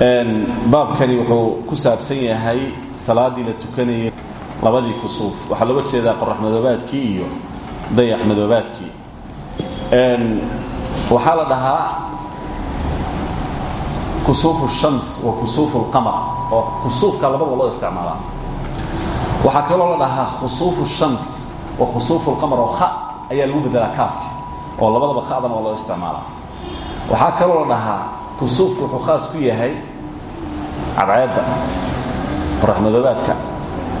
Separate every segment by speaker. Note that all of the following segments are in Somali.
Speaker 1: baabkani wuxuu ku saabsan yahay salaadii la tukanayay labadii kusuuf. Waxaa looga jeedaa qorax madoobaadkii iyo dayax madoobaadkii waxaa la dhahaa kusuufu shams wa kusuufu lqamar oo kusuufka labadaba loo isticmaalaa. Waxaa kaloo la dhahaa khusuufu shams wa khusuufu lqamar oo kha ayaa lagu bedelaa kaafki oo labadaba khadana waa loo isticmaalaa. Waxaa kaloo la dhahaa kusuufku wuxuu khaas ku yahay cadceedda qoraxmadoobaadka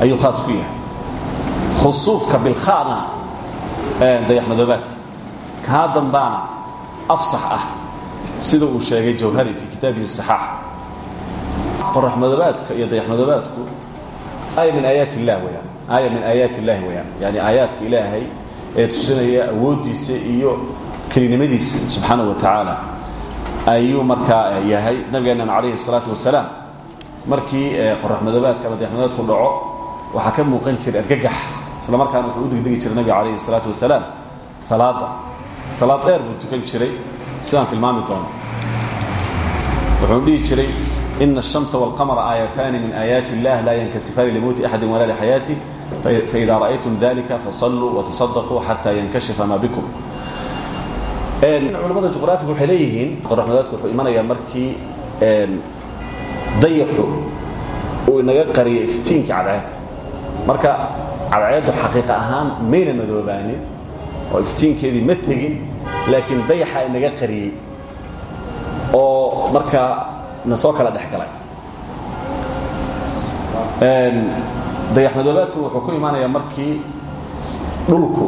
Speaker 1: ayuu khaas ku yahay. Khusuufka bilkhana dayaxmadoobaadka kaa dambaana afsax ah sida uu sheegay jawhari fii kitaabihi saxaax qoraxmadoobaadka iyo dayaxmadoobaadku aaya min aayaat illah weyaan aaya min aayaat illahi weyaan yani aayaadka ilaahay ee tusinaya awooddiisa iyo kelinimadiisa subxaana wa tacaala ayuu markaa yahay. Nabigeennan calayhi الsalaatu wasalaam markii qorax madoobaadka ama dayaxmadoobaadku dhaco waxaa ka muuqan jiray argagax isla markaana wuxuu u degdegi jiray nabiga calayhi الsalaatu wasalaam salaadda salaad dheer buu tukan jiray sidaan tilmaami doono wuxuu dhihi jiray ina الشhamsa wاlqamra aayataani min aayaati اllah laa yankasifaani limowti axadi walaa lixayaati faida ra'aytum dalika fasaluu wataصadaquu xata yankashifa ma bikum culamada juqraafiga waxay leeyihiin qoraxmadoobaadku wuxuu imanayaa markii dayaxu uu inaga qariyay iftiinkii cadceedda marka cadceeddu xaqiiqa ahaan mayna madoobaanin oo iftiinkeedii ma tegin laakiin dayaxa inaga qariyey oo markaa na soo kala dhex galay. Dayaxmadoobaadku wuxuu ku imaanayaa markii dhulku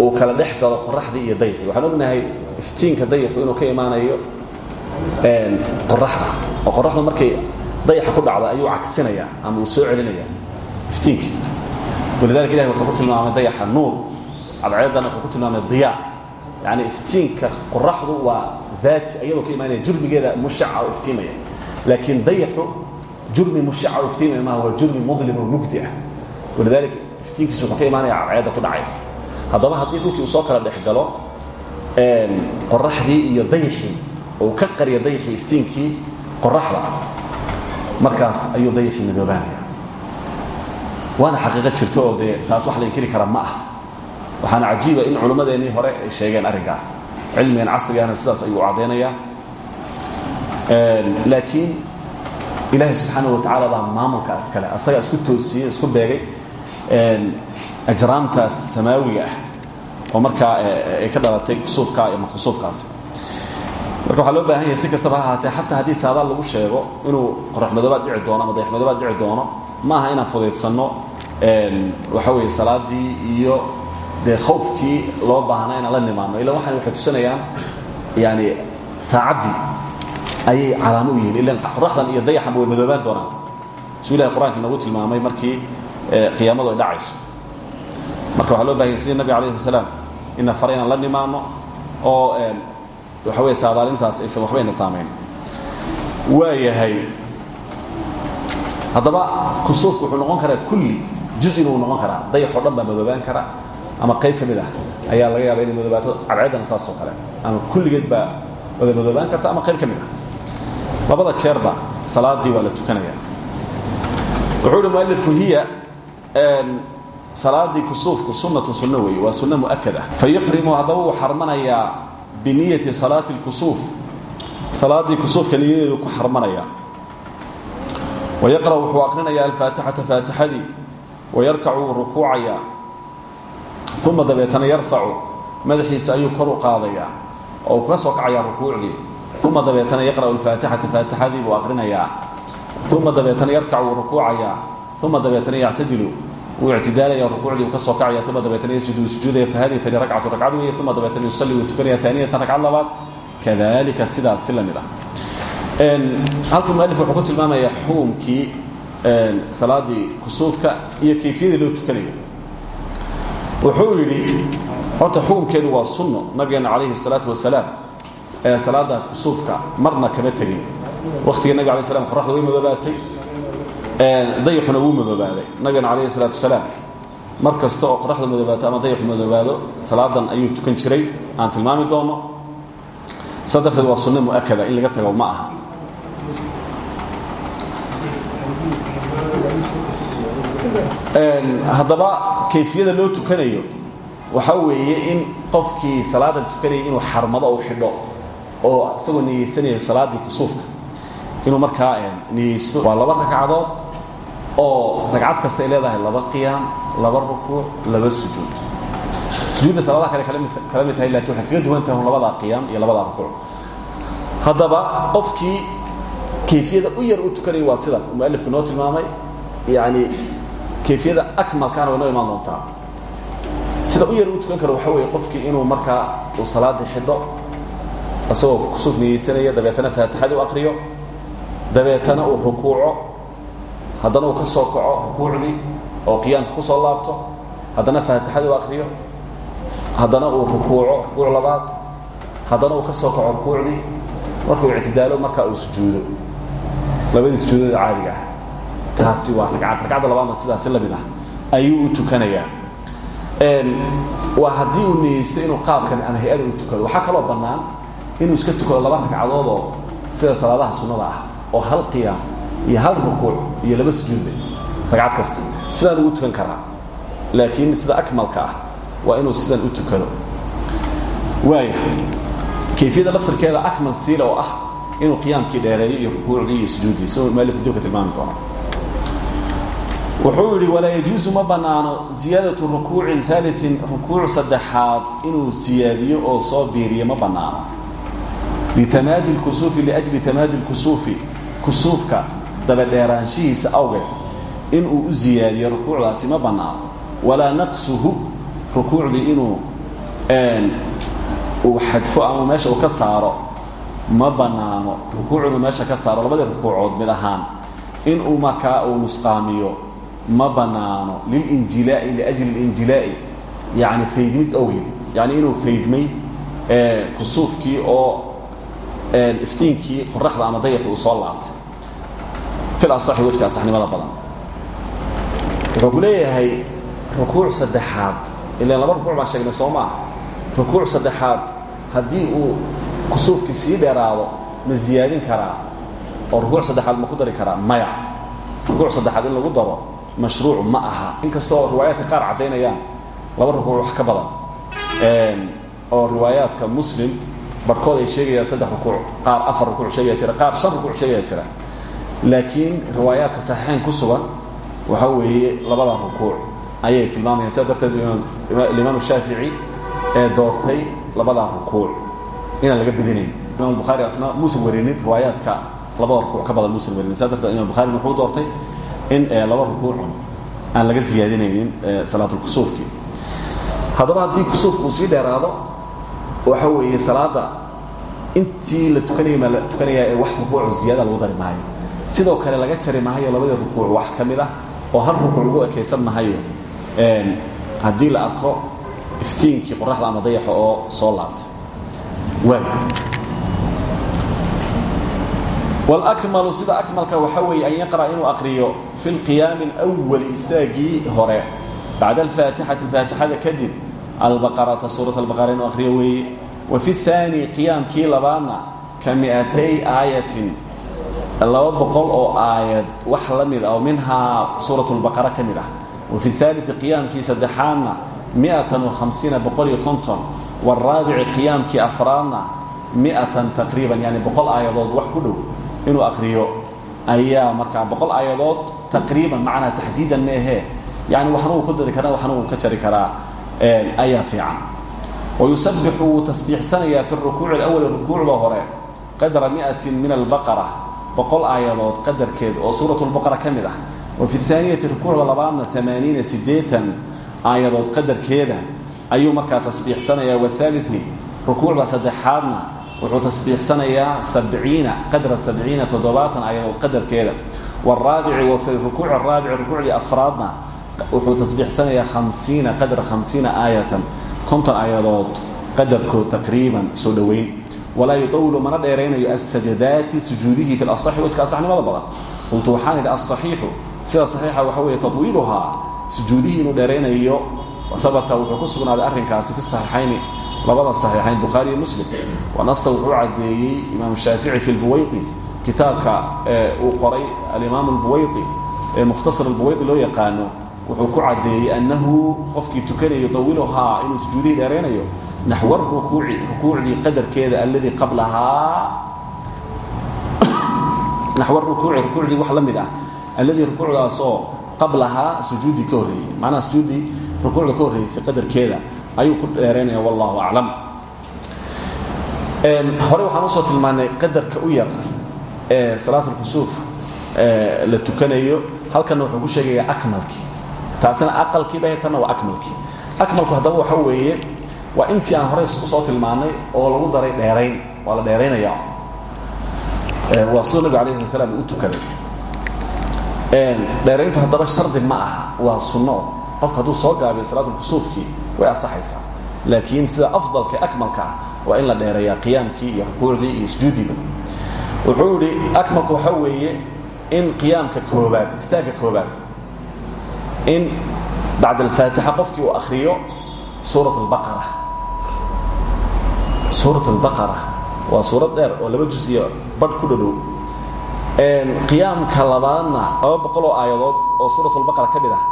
Speaker 1: uu kala dhex galo qoraxdii iyo dayaxii waxaan ognahay iftiinka dayaxu inuu ka imaanayo qoraxda oo qoraxdu markay dayaxa ku dhacdo ayuu cagsinayaa ama uu soo celinaya. Iftiinka walidalika ilahi wuxuu ku tilmaamay dayaxa nuur. Cadceeddana wuxuu ku tilmaamay diyaa. Yani iftiinka qoraxdu waa daati ayadoo ka imaanaya jurmigeeda mushaca oo iftiimaya. Laakiin dayaxu jurmi mushaca oo iftiimaya maaha waa jurmi mudlim oo mugdi ah. Walidalika iftiinkiisu wuxuu ka imaanaya cadceedda ku dhacaysa. Haddaba haddii dhulkii uu soo kala dhex galo qoraxdii iyo dayaxii uu ka qariya dayaxii iftiinkii qoraxda markaas ayuu dayaxii madoobaanaya waana xaqiiqo jirto oo dee taas wax la inkiri kara ma ah waxaana cajiiba in culimmadeennii hore ay sheegeen arrinkaas. Cilmigan casrigana sidaas ayuu caddaynayaa laakiin ilaahay subxaana wa tacaala baa maamulka iskale asagaa isku toosiyey isku beegay ajraamtaas samaawiga ah oo markaa ay ka dhalatay kusuufka ama khusuufkaasi marka waxaa loo baahan yahay si kastaba ha ahaatee xataa haddii saadaal lagu sheego inuu qoraxmadoobaad dhici doono ama dayaxmadoobaad dhici doono ma aha inaan fudaydsanno waxa weeye salaadii iyo dee khawfkii loo baahnaa inaan la nimaano illa waxaan waxay tusinayaan yani saacaddii ayay calaamo u yihiin ilan qoraxdan iyo dayaxanba way madoobaan doonaan. Suu ilahay qur'aanka inoogu tilmaamay markii qiyaamadu ay dhacayso. Marka waxaa loo bahanya sida nabig alayh salaam ina fara inaan la nimaano oo waxa wey saadaalintaas aysan waxbayna saamayn waayahay haddaba kusuufku wuxuu noqon karaa kulli juzina uu noqon karaa. Dayaxoo dhan baa madoobaan kara ama qayb ka mid ah ayaa laga yaaba inay madoobaato cadceeddana saas oo kale. Ama kulligeed baa wada madoobaan karta ama qayb ka mid ah. Labada jeerba salaadii waa la tukanaya. Wuxuu uhi mualifku hiya salaadii kusuufku sunnatun sunno weeye waa sunno mu'akad ah. Fa yuxrimu haddaba uu xarmanayaa biniyati salaati اlkusuuf salaaddii kusuufka niyadeedu ku xarmanayaa wayaqra' wuxuu aqrinayaa alfaatixata faatixadii. Wayarkacu wuu rukuucayaa uma dabeetana yarfacu madaxiisa ayuu kor u qaadayaa. Oo uu ka soo kacayaa rukuucdii. Uma dabeetana yaqra'u alfaatixata faatixadii buu aqrinayaa uma dabeetana yarkacu wuu rukuucayaa. Uma dabeetana yactadilu wuu ictidaalaya rukuucdii uu ka soo kacaya uma dabeetana yasjudu sujuudaya fahadihi tani ragcatu ragcad weeye uma dabeetana yusalli wuu tukanaya aaniyatan ragcad labaad. Kadalika sidaas si la mid ah. Halka mualif wuxuu ku tilmaamayaa xukumkii salaadii kusuufka iyo kayfiyadii loo tukanayo. Wuxuu yidhi horta xukumkeedu waa sunno nabigeena calayhi الsalaatu wasalaam ee salaada kusuufka marna kama tegin. Wakhtiga nabig alay slam qoraxda way madoobaatay dayaxuna wuu madoobaaday nabigeena calayhi الsalaatu wasalaam mar kasta oo qoraxda madoobaato ama dayaxu madoobaado salaadan ayuu tukan jiray. Aan tilmaami doono. Saa darteed waa sunno mu'akada in laga tago ma aha. Haddaba kayfiyada loo tukanayo waxaa weeye in qofkii salaada tukanaya inuu xarmado u xidho oo isagoo niyeysanayo salaaddii kusuufka. Inuu markaa niyeysto. Waa laba ragcadood oo ragcad kasta ay leedahay laba qiyaam laba rukuuc laba sujuud. Sujuudda salaadaha kale kala mid tahay laakiin waxay kaga duwan tahay labadaa qiyaam iyo labadaa rukuuc haddaba qofkii kayfiyada u yar u tukanaya waa sida mualifku noo tilmaamay yani kayfiyada akmalkaana way noo imaan doontaa. Sida u yar u tukan karo waxa weeye qofkii inuu markaa uu salaadii xidho isagoo kusuuf niyeysanaya dabeetana faatixadii u akriyo dabeetana uu rukuuco haddana uu ka soo kaco rukuucdii oo qiyaamka ku soo laabto haddana faatixadii u akriyo haddana uu rukuuco rukuuc labaad haddana uu ka soo kaco rukuucdii markuu ictidaalo markaa uu sujuudo. Labadii sujuudada caadiga ah. Taasi waa ragcad. Ragcadda labaadna sidaasi la mid ah ayuu u tukanayaa. Waa haddii uu niyeysto inuu qaabkan ama hay'ada u tukado. Waxaa kaloo bannaan inuu iska tukado laba ragcadood oo sida salaadaha sunnada ah oo hal qiyaam iyo hal rukuuc iyo laba sujuudle ragcad kasta. Sidaan ugu tukan karaa laakiin sida akmalka ah waa inuu sidan u tukado waaya kayfiyada laftirkeeda akmal siila oo ah inuu qiyaamkii dheereeyo iyo rukuucdii iyo sujuuddii si mualifku dib ka tilmaami doono. Wuxuu yidhi walaa yajuusu ma bannaano ziyaadatu rukuucin aaliin rukuuc saddexaad inuu siyaadiyo oo soo biiriyo ma bannaano. Litamaadi lkusuufi liajli tamaadi lkusuufi kusuufka dabadheeraanshihiisa awgeed inuu u ziyaadiyo rukuucdaasi ma bannaano. Walaa naqsuhu rukuucdii inuu uu xadfo ama meesha ka saaro ma bannaano. Rukuuc meesha ka saaro labadii rukuucood mid ahaan. Inuu markaa uu nusqaamiyo ma banaano lilinjilaa'i liajli اlinjilaa'i yani faydmid awgeed. Yani inuu faydmay kusuufkii oo iftiinkii qoraxda ama dayaxi uu soo laabtay fil asaxi wejka asaxnimada badan. Wuxuu ku leeyahay rukuuc saddexaad. Ilan laba rukuuc baan sheegnay soo maa rukuuc saddexaad haddii uu kusuufkii sii dheeraado ma ziyaadin karaa oo rukuuc saddexaad ma ku dari karaa maya. Rukuuc saddexaad in lagu daro mashruuc ma aha. Inkastoo riwaayaadka qaar caddaynayaan laba rukuuc wax ka badan. Oo riwaayaadka muslim barhkood ay sheegayaan saddex rukuuc qaar afar rukuuc sheegaya jira qaar shan rukuuc sheegaya jira laakiin riwaayaadka saxiixayn ku sugan waxa weeye labada rukuuc. Ayay tilmaamayaan. Sidaa darteed imaam shaafici ee doortay labada rukuuc. Inaan laga bedinayn. Imam bukhaari asna muusan warinin riwaayaadka labada rukuuc ka badan muusan warinin sidaa darteed imam bukhari wuxuu doortay in laba rukuucun aan laga ziyaadinaynin salaatulkusuufkii haddaba haddii kusuufka uu sii dheeraado waxa weeye salaada intii la tukanayay maa la tukanayaa ee wax rukuuco ziyaada lagu dari maayo sidoo kale laga jari mahayo labadii rukuuc wax ka mid ah oo hal rukuuc lagu ekaysan mahayo haddii la arko iftiinkii qoraxda ama dayaxa oo soo laabta. Wlakmalu sida akmalka waxaa weeye an yaqra' inuu aqriyo fi lqiyaami اlwali istaagii hore. Bacda alfaatixati faatixada kadib albaqarata suurat albaqara inuu aqriyo weeye wa fi اhaani qiyaamkii labaadna ka miatay aayatin laba boqol oo aayad wax la mid ah oo minhaa suurat lbaqara ka mid ah. Wa fi aalii qiyaamkii saddexaadna miatan wahamsiina boqoliyo konton. Waraabici qiyaamkii afraadna miatan taqriiban yani boqol aayadood wax ku dhow inuu akriyo ayaa markaa boqol aayadood taqriiban macnaha taxdiidan meehee yani waxna uu ku dari karaa waxna uu ka jari karaa ayaa fiican. Wayusabixu wuu tasbiixsanayaa fi rukuuci awali rukuucda hore qadra miatin min albaqara boqol aayadood qadarkeed oo suurat lbaqara ka mid ah. Fi اhaaniyati rukuucda labaadna amaaniina sideetan aayadood qadarkeeda ayuu markaa tasbiixsanayaa waaalii rukuucda saddexaadna wuxuu tasbiixsanayaa sabciina qadra sabciina toddobaatan ayadood qadarkeeda. Wاraabici wa fi rukuuc araabici rukuucdii afraadna wuxuu tasbiixsanayaa hamsiina qadra hamsiina aayatan konton ayadood qadarkood taqriiban soo dhoweyn walaa yuawilu mana dheeraynayo asajadaati sujuudihii fi aai wejka asaxnimada badan qultu waxaan idhi asaxiixu sida saxiixa waxa weeye tawiiluhaa sujuudihii inuu dheeraynayo abata wuxuu ku sugnaaday arrinkaasi fi saxiixayni labada saxiixayn bukhaari iyo muslim wanasa wuxuu caddeeyey imaam shaafici fi lbuwaydi kitaabka uu qoray alimaam lbuwaydi ee mukhtasar albuwaydi loo yaqaano wuxuu ku caddeeyey annahu qofkii tukanayo tawiluhaa inuu sujuudihii dheeraynayo naxwa rukuuci rukuucdii qadarkeeda alladii qablahaa. Naxwa rukuuci rukuucdii wax la mid ah. Alladii rukuucdaasoo qablahaa sujuuddii ka horreeyey. Macnaha sujuuddii rukuucda ka horreysay qadarkeeda ayuu ku dheeraynaya wallahu aclam. Hore waxaan u soo tilmaanay qadarka u yar ee salaat ulkusuuf la tukanayo. Halkanna wuxuu ku sheegayaa akmalkii taasina aqalkii bahe tanna waa akmalkii. Akmalku haddaba waxa weeye waa intii aan horey u soo tilmaanay oo lagu daray dheerayn waa la dheeraynaya waa siduu nabig alayh sala slam u tukaday dheerayntu haddaba shardi ma aha waa sunno. Qofka hadduu soo gaabiyo salaatulkusuufkii way asaxaysaa laakiin sida afdalka akmalka ah waa in la dheereeyaa qiyaamkii iyo rukuucdii iyo sujuudiiba wuxuu idhi akmalku waxa weeye in qiyaamka koobaad istaagga koobaad in bacd alfaatixa qofkii uu akhriyo suurat albaqara suurat albaqara waa suurad dheer oo laba juz iyo badh ku dhadhow qiyaamka labaadna laba boqol oo aayadood oo suurat albaqara ka mid ah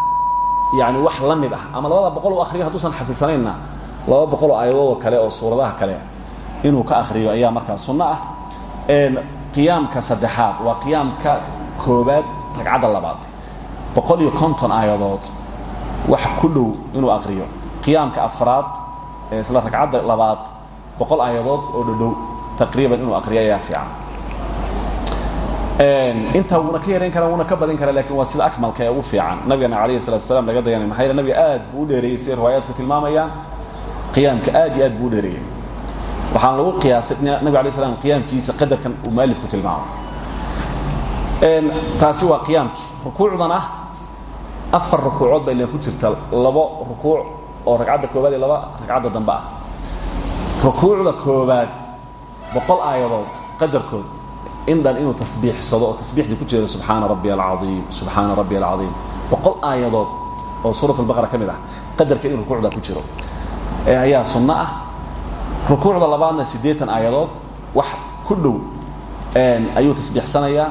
Speaker 1: yani wax la mid ah ama labada boqol u akhriyo hadduusan xafidsanaynna laba boqol oo aayadoodoo kale oo suuradaha kale inuu ka akhriyo ayaa markaa sunno ah qiyaamka saddexaad waa qiyaamka koobaad ragcadda labaad boqol iyo konton aayadood wax ku dhow inuu aqriyo. Qiyaamka afraad ee isla ragcadda labaad boqol aayadood oo dhodhow taqriiban inuu aqriyo ayaa fiican. Intaa wuuna ka yarayn karaa wuuna ka badin karaa laakiin waa sida akmalka ee ugu fiican. Nabigana alayh salatu salaam laga dayanay maxaa yele nabiga aad buu u dheereeyey siday riwaayaadku tilmaamayaan. Qiyaamka aad iyo aad buu u dheereeyey waxaana lagu qiyaasay nabig alay slam qiyaamkiisa qadarkan uu maalifku tilmaamo taasi waa qiyaamkii. Rukuucdana afar rukuucood ba ilan ku jirta labo rukuuc oo ragcadda koobaad iyo laba ragcadda dambe ah. Rukuucda koobaad boqol aayadood qadarkood in dhan inuu tasbiixsado oo tasbiixdii ku jeedo subxaana rabbi alcaiim subxaana rabbi alcaiim boqol aayadood oo suurat albaqara ka mid ah qadarkeed in rukuucda ku jiro. Ayaa sunno ah. Rukuucda labaadna siddeetan aayadood wax ku dhow ayuu tasbiixsanayaa.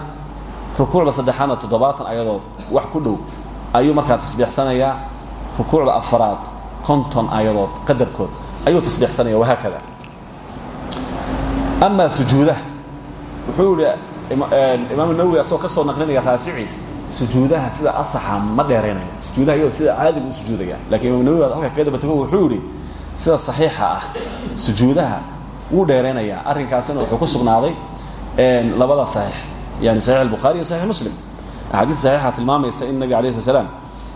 Speaker 1: Rukuucda saddexaadna toddobaatan ayadood wax ku dhow ayuu markaa tasbiixsanayaa rukuucda afaraad konton ayadood qadarkood. Ayuu tasbiixsanaya wahaakada amaa sujuudaha wuxuu yihi imaamu nawowi asagoo ka soo naqlinaya raafici sujuudaha sida asaxa ma dheeraynayo sujuudaha iyadoo sida caadiga u sujuudaya. Lakin imam nawowi baa halka kaga daba tago wuxuu yihi sida saxiixa ah sujuudaha wuu dheeraynayaa arrinkaasina wuxuu ku sugnaaday labada saxiix yani saxiix albukhaari iyo saxiix muslim axaadiis saxiixa tilmaamaysa in nabiga alayh slat slam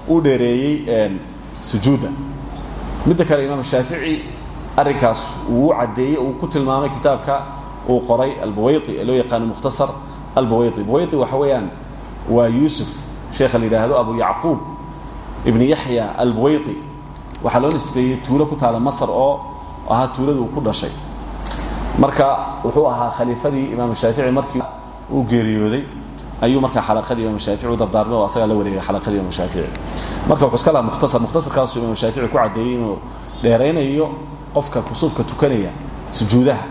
Speaker 1: uu dheereeyey sujuudda midda kale imaam shaafici arrinkaas wuu caddeeyey uu ku tilmaamay kitaabka uu qoray albuwayti ee loo yaqaano mukhtasar albuwayti. Buwayti waxa weeyaan waa yuusuf sheekha la yidhaahdo abu yacquub ibni yaxya albuwayti. Waxaa loo nisbeeyey tuulo ku taala masar oo ahaa tuuladii uu ku dhashay. Marka wuxuu ahaa khaliifadii imaam shaafici markii uu geeriyooday ayuu markaa xalaqadii imaam shaafici u dardaarmay oo la wareegay xalaqadii imaam shaafici marka wuxuu iska lahaa mukhtasar mukhtasarkaasuu imaam shaafici ku caddeeyey inuu dheeraynayo qofka kusuufka tukanaya sujuudaha.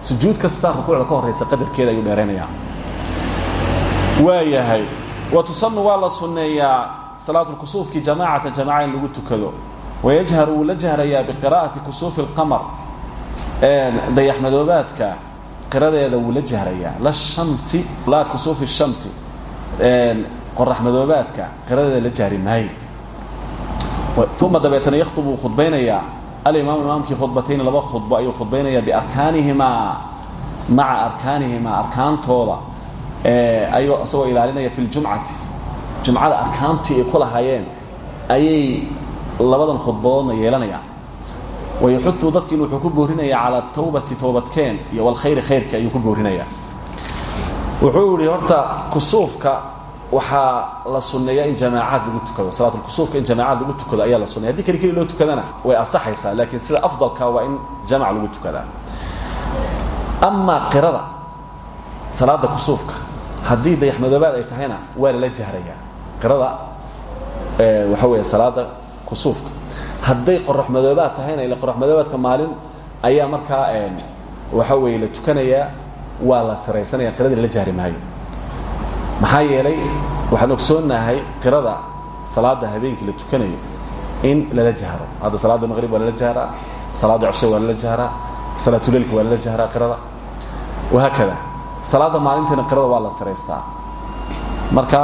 Speaker 1: Sujuud kasta rukuucda ka horaysa qadarkeeda ayuu dheeraynayaa. Waa yahay wa tusanu waa la sunneeyaa salaatulkusuufkii jamaacatan jamaca in lagu tukado. Wayajhar wuu la jahrayaa biqira'ati kusuufi اlqamar dayaxmadoobaadka qiradeeda wuu la jahrayaa la shamsi laa kusuufi الshamsi qoraxmadoobaadka qiradeeda la jahri maayo. Uma dabeetana yakhtub wuu khudbaynayaa. Alimaam imaamkii khudbatayni laba khudbo ayuu khudbaynaya biarkaanihimaa maca arkaanihimaa arkaantooda. Ayuu isagoo ilaalinaya fi ljumcati jumcada arkaantii ay ku lahaayeen ayay labadan khudbadoodna yeelanayaan wayaxudu dadkiin wuxuu ku boorinayaa cala tawbati toobadkeen iyo walkhayri khayrki ayuu ku boorinayaa wuxuu yihi horta kusuufka waxaa la sunneeyaa in jamaacaad lagu tukado salaatulkusuufka in jamaacaad lagu tukado ayaa la sunneya haddii keli keli loo tukadana way asaxaysaa laakiin sida afdalka waa in jamac lagu tukadaa amaa qirada salaada kusuufka haddii dayaxmadoobaad ay tahayna waa lala jahrayaa qirada waxa weeye salaada kusuufka hadday qoraxmadoobaad tahayna ila qoraxmadoobaadka maalin ayaa markaa waxa weeye la tukanayaa waa la siraysanaya qiradii lala jahri maayo. Maxaa yeelay waxaan ogsoonahay qirada salaada habeenkii la tukanayo in lala jahro hadda salaada maqrib waa lala jahraa salaada cisho waa lala jahraa salaatuleilka waa lala jahraa qirada. Wahaakada salaada maalintiina qirada waa la siraystaa marka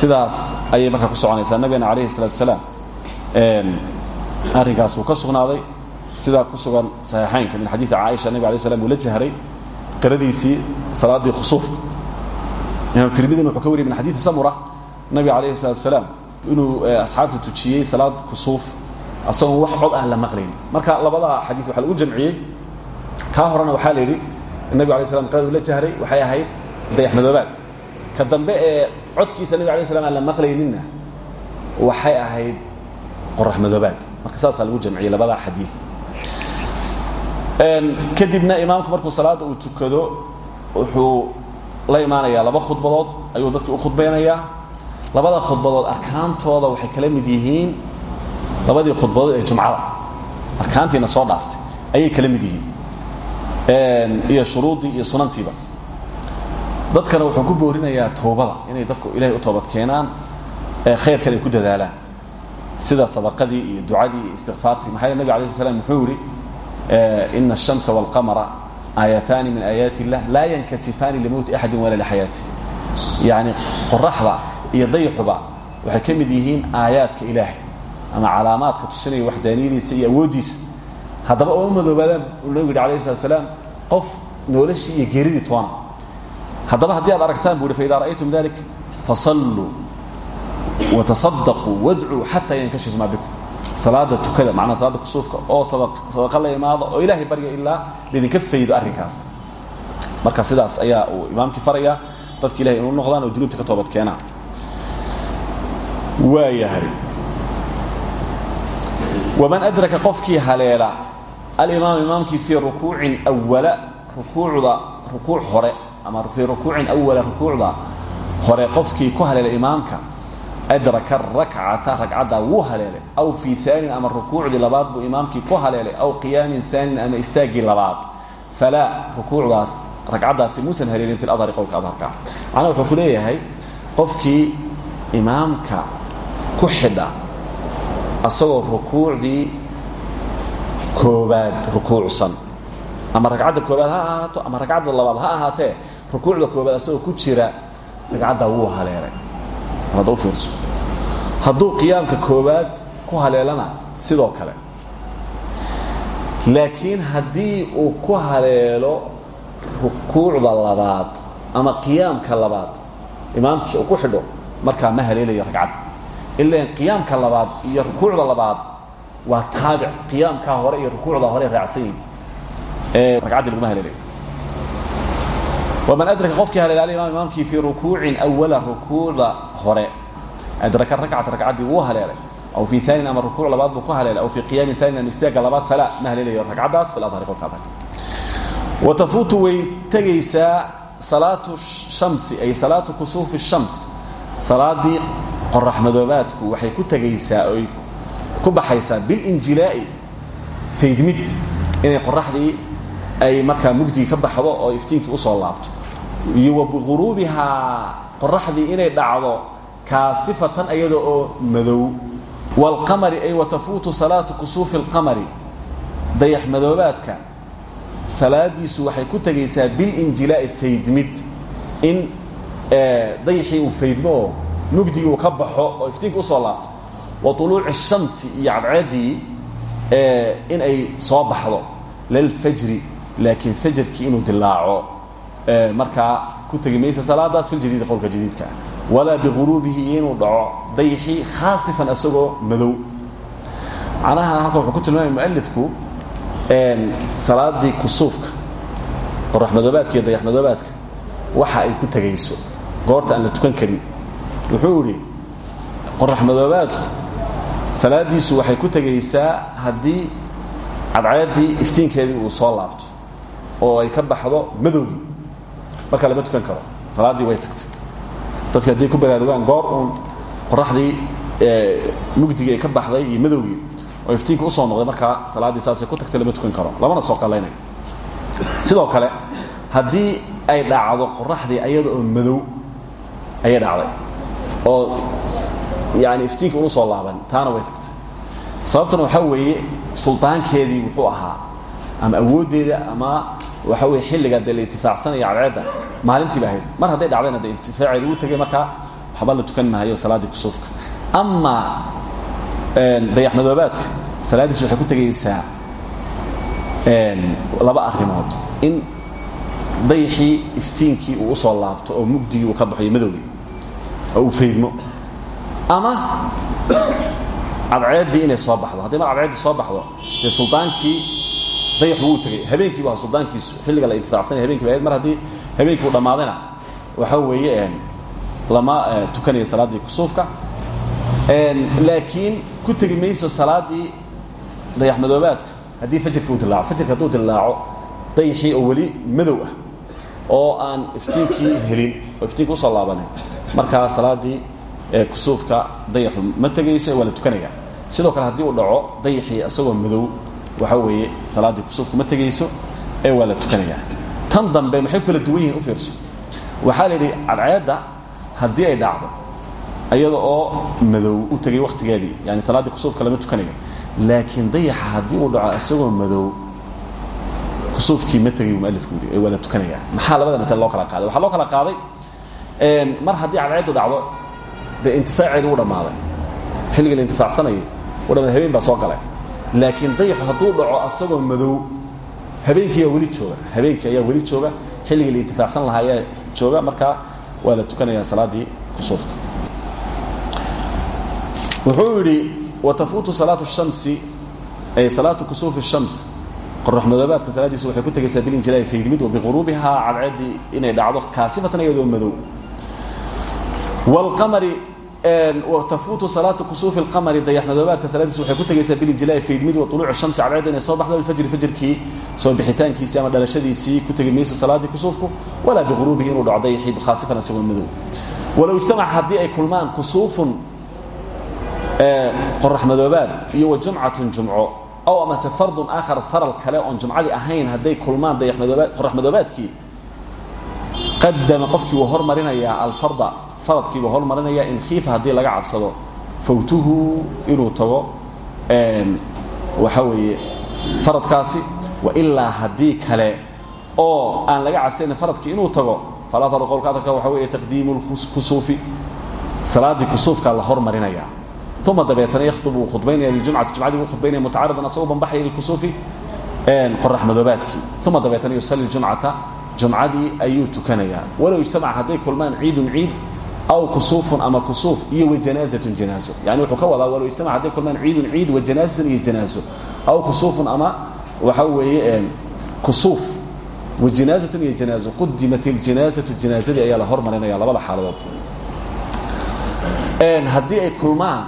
Speaker 1: sidaas ayay markaa ku soconaysaa. Nabigeena alayhi الsalatu asalaam arrinkaas wuu ka sugnaaday sidaa ku sugan saxiixaynka min xadiidi caaisha nabig alay slam uu la jahray qiradiisii salaaddii khusuufka imaam tirmidina wuxuu ka wariyay min xadiidi samura nabiga alayhi الsalatu asalaam inuu asxaabta tujiyey salaad kusuuf asagoon wax cod aan la maqlayn. Marka labada xadiis waxaa lagu jamciyey kaa horena waxaa la yidhi nabig alay slam qiradu la jahray waxay ahayd dayaxmadoobaad ka dambe ee codkiisa nabig alay slam aan la maqlayninna waxay ahayd qoraxmadoobaad marka saasaa lagu jamciyey labada xadiid kadibna imaamku markuu salaada uu tukado wuxuu la imaanayaa laba khudbadood ayuu dadkii u khudbaynayaa. Labada khudbadood arkaantooda waxay kala mid yihiin labadii khudbadood ee jumcada. Arkaantiina soo dhaaftay ayay kala mid yihiin. Iyo shuruuddii iyo sunantiiba. Dadkana wuxuu ku boorinayaa towbada inay dadku ilahay u toobad keenaan khayrkan ay ku dadaalaan sida sadaqadii iyo ducadii iyo istikfaartii maxaa nabig alay sl slam muxuu yihi ina الshamsa wاlqamara aayataani min aayaati الlah laa yankasifaani limowti axadi wala lxayaati yacni qoraxda iyo dayxuba waxay ka mid yihiin aayaadka ilaahay ama calaamaadka tusinaya waxdaaniyadiisa iyo awooddiisa haddaba uma madoobaadaan uu nabigu yidhi alayh slat slaam qof noolashii iyo geeridii toona haddaba haddii aad aragtaan bu uhi faidaa ra'aytum dalik fasalluu watasadaquu wadcuu xataa yankashif maa bikum salaada tukada macnaha salaada kusuufka oo sadaqa la imaado oo ilaahay barya ilaa laydinka faydo arrinkaas marka sidaas ayaa uu imaamkii farayaa dadka ilahay inuu noqdaan oo dunuubta ka toobad keenaan waa yahay waman adraka qofkii haleela alimaam imaamkii fii rukuucin awala rukuucda rukuuc hore ama fii rukuucin awala rukuucda hore qofkii ku haleela imaamka adraka rakcata ragcadda wuu haleelay aw fii aanin ama rukuucdii labaad buu imaamkii ku haleelay aw qiyaamin aanin ama istaaggii labaad falaa rukuucdaas ragcaddaasi muusan haleelin fi adhari qowlka adharka macnaa wuxuu ku leeyahay qofkii imaamka ku xidha asagoo rukuucdii koobaad rukuucsan ama ragcadda koobaad ha ahaato ama ragcadda labaad ha ahaatee rukuucda koobaad asagoo ku jira ragcadda wuu haleelay hadda u fiirso hadduu qiyaamka koobaad ku haleelana sidoo kale. Laakiin haddii uu ku haleelo rukuucda labaad ama qiyaamka labaad imaamkii uu ku xidho markaa ma haleelayo ragcadda ilan qiyaamka labaad iyo rukuucda labaad waa taabic qiyaamkaa hore iyo rukuucda hore raacsan yihiin ee ragcaddii laguma haleelayo waman adraka qofkii haleela alimaam imaamkii fii rukuucin awala rukuucda hore adraka rakcata ragcaddii wuu haleelay aw fii aanin ama rukuuc labaad buu ku haleelay aw fii qiyaamin aanin ama istaaga labaad falaa ma haleelayo ragcaddaas fil adhari qolka adhar wa tafuutu way tegaysaa salaatu shamsi ay salaatu kusuufi shams. Salaadii qorax madoobaadku waxay ku tegaysaa oy ku baxaysaa bilinjilaa'i faydmid inay qoraxdii ay markaa mugdigi ka baxdo oo iftiinkii u soo laabto iyo wa biguruubihaa qoraxdii inay dhacdo kaasifatan ayada oo madow. Waalqamari ay watafuutu salaatu kusuufi alqamari dayax madoobaadka. Salaadiisu waxay ku tegaysaa bilinjilaa'i faydmid in dayaxii uu faydmo oo uu ka baxo oo iftiinka u soo laabto. Wa uluuci shamsi iyo cadceeddii in ay soo baxdo. Lalfajri laakiin fajarkii inuu dilaaco markaa ku tegi maysa salaadaas filjadiidi qowlka jadiidka. Walaa biguruubihi iyo inuu dhaco dayxii khaasifan isagoo madow. Macnaha halkan wuxuu ku tilmaamaya mualifku salaadii kusuufka qoraxmadoobaadka iyo dayaxmadoobaadka waxa ay ku tegayso goorta aan la tukan karin. Wuxuu idhi qoraxmadoobaadku salaadiisu waxay ku tegaysaa haddii cadceeddii iftiinkeedii uu soo laabto oo ay ka baxdo madowgii marka lama tukan karo. Salaaddii way tagtay. Dadki hadday ku baraarugaan goor uun qoraxdii mugdigii ay ka baxday iyo madowgii oo iftiinka u soo noqday markaa salaaddii saasay ku tagtay lama tukan karo. Lamana soo qalaynayo sidoo kale haddii ay dhacdo qoraxdii ayada oo madow ayay dhacday. Oo yani iftiinka unu soo laaban taana way tagtay. Sababtuna waxaa weeye suldaankeedii wuxuu ahaa ama awooddeeda ama waxa weye xilliga dee la itifaacsanaya cadceedda maalintiiba ahayd. Mar hadday dhacdayna de irtifaaceeda uu tegay markaa waxba la tukan maayo salaaddii kusuufka. Amaa dayaxmadoobaadka salaaddiis waxay ku tegaysaa laba arrimood. In dayaxii iftiinkii uu u soo laabto oo mugdigii uu ka baxayo madowgii oo uu faydmo ama cadceeddii inay soo baxdo. Haddii mar cadceeddii soo baxdo dee suldaankii dayaxu wuu tegey habeenkii bu aha suldaankiisu xilliga la intifaacsanaya habeenkii ba ahayd mar haddii habeenkii uu dhammaadayna waxaa weeye lama tukanayo salaaddii kusuufka. Laakiin ku tegi mayso salaaddii dayaxmadoobaadka haddii fajirka uu dilaaco fajirka hadduu dilaaco dayaxii oo weli madow ah oo aan iftiinkii helin oo iftiinka u soo laabanin markaa salaaddii kusuufka dayaxu ma tegayso waa la tukanaya sidoo kale haddii uu dhaco dayaxii isagoo madow waxa weeye salaaddii kusuufka ma tegayso ee waa la tukanaya. Tan dambe maxay kala duwan yihiin? U fiirso. Waxaa la yidhi cadceedda haddii ay dhacdo iyada oo madow u tegay wakhtigeedii yani salaaddii kusuufka lama tukanayo. Laakiin dayaxa haddii uu dhaco isagoo madow kusuufkii ma tegay mualifku yidhi ee waa la tukanaya. Maxaa labada masale loo kala qaaday? Waxaa loo kala qaaday mar haddii cadceeddu dhacdo dee intifaaceedu u dhammaaday. Xilligii la intifaacsanayay u dhammaad habeen baa soo galay laakiin dayaxu hadduu dhaco asagoo madow habeenkii ayaa weli jooga. Habeenkii ayaa weli jooga. Xilligii la intifaacsan lahaa ayaa jooga. Markaa waa la tukanaya salaaddii kusuufka. Wuxuu yidhi watafuutu salaatu shamsi ay salaatu kusuufi shams qoraxmadoobaadka salaadiisu waxay ku tegaysaa bilinjilaahi faydmid wa biquruubihaa cadceeddii inay dhacdo kaasifatan iyadoo madow. Wlqamari tafuutu salaatu kusuufi اlqamari dayaxmadoobaadka salaadiisu waxay ku tegaysaa bilinjilaahi faydmid wa uluuc shamsi cadceedda inay soo baxdo bilfajri fajrkii soo bixitaankiisii ama dhalashadiisii ku tegi mayso salaaddii kusuufku walaa biquruubihi inuu dhaco dayaxii khaasifan isagoo madow. Walow ijtamaca haddii ay kulmaan kusuufun qoraxmadoobaad iyo wa jumcatun jumco aw amase fardun aakhar faral kale oon jumcadii ahayn hadday kulmaan dayaxmadoobaad qoraxmadoobaadkii qadama qofkii wuu hormarinayaa alfarda faradkiibuu hormarinayaa in khiifa haddii laga cabsado fawtuhu inuu tago waxa weeye faradkaasi wailaa haddii kale oo aan laga cabsanin faradkii inuu tago falaaharu qowlka adarka waxa weeye taqdiimu kusuufi salaaddii kusuufkaa la hormarinaya. Uma dabeetana yakhdubu uu khudbaynaya liljumcati jumcadii uu khudbaynaya mutacaaridan asagoo banbaxaya lilkusuufi qoraxmadoobaadkii uma dabeetana yusalli ljumcata jumcadii ayuu tukanayaa. Walow ijtamaca hadday kulmaan ciidun ciid aw kusuufun ama kusuuf iyo wajanaazatun janaazo. Yani wuxuu ka wadaa walow ijtamaca hadday kulmaan ciidun ciid wajanaazatun iyo janaazo. Aw kusuufun ama waxa weeye kusuuf wajanaazatun iyo janaazo. Qudimat iljanaazatu janaazadii ayaa la hormarinaya labada xaaladood. Haddii ay kulmaan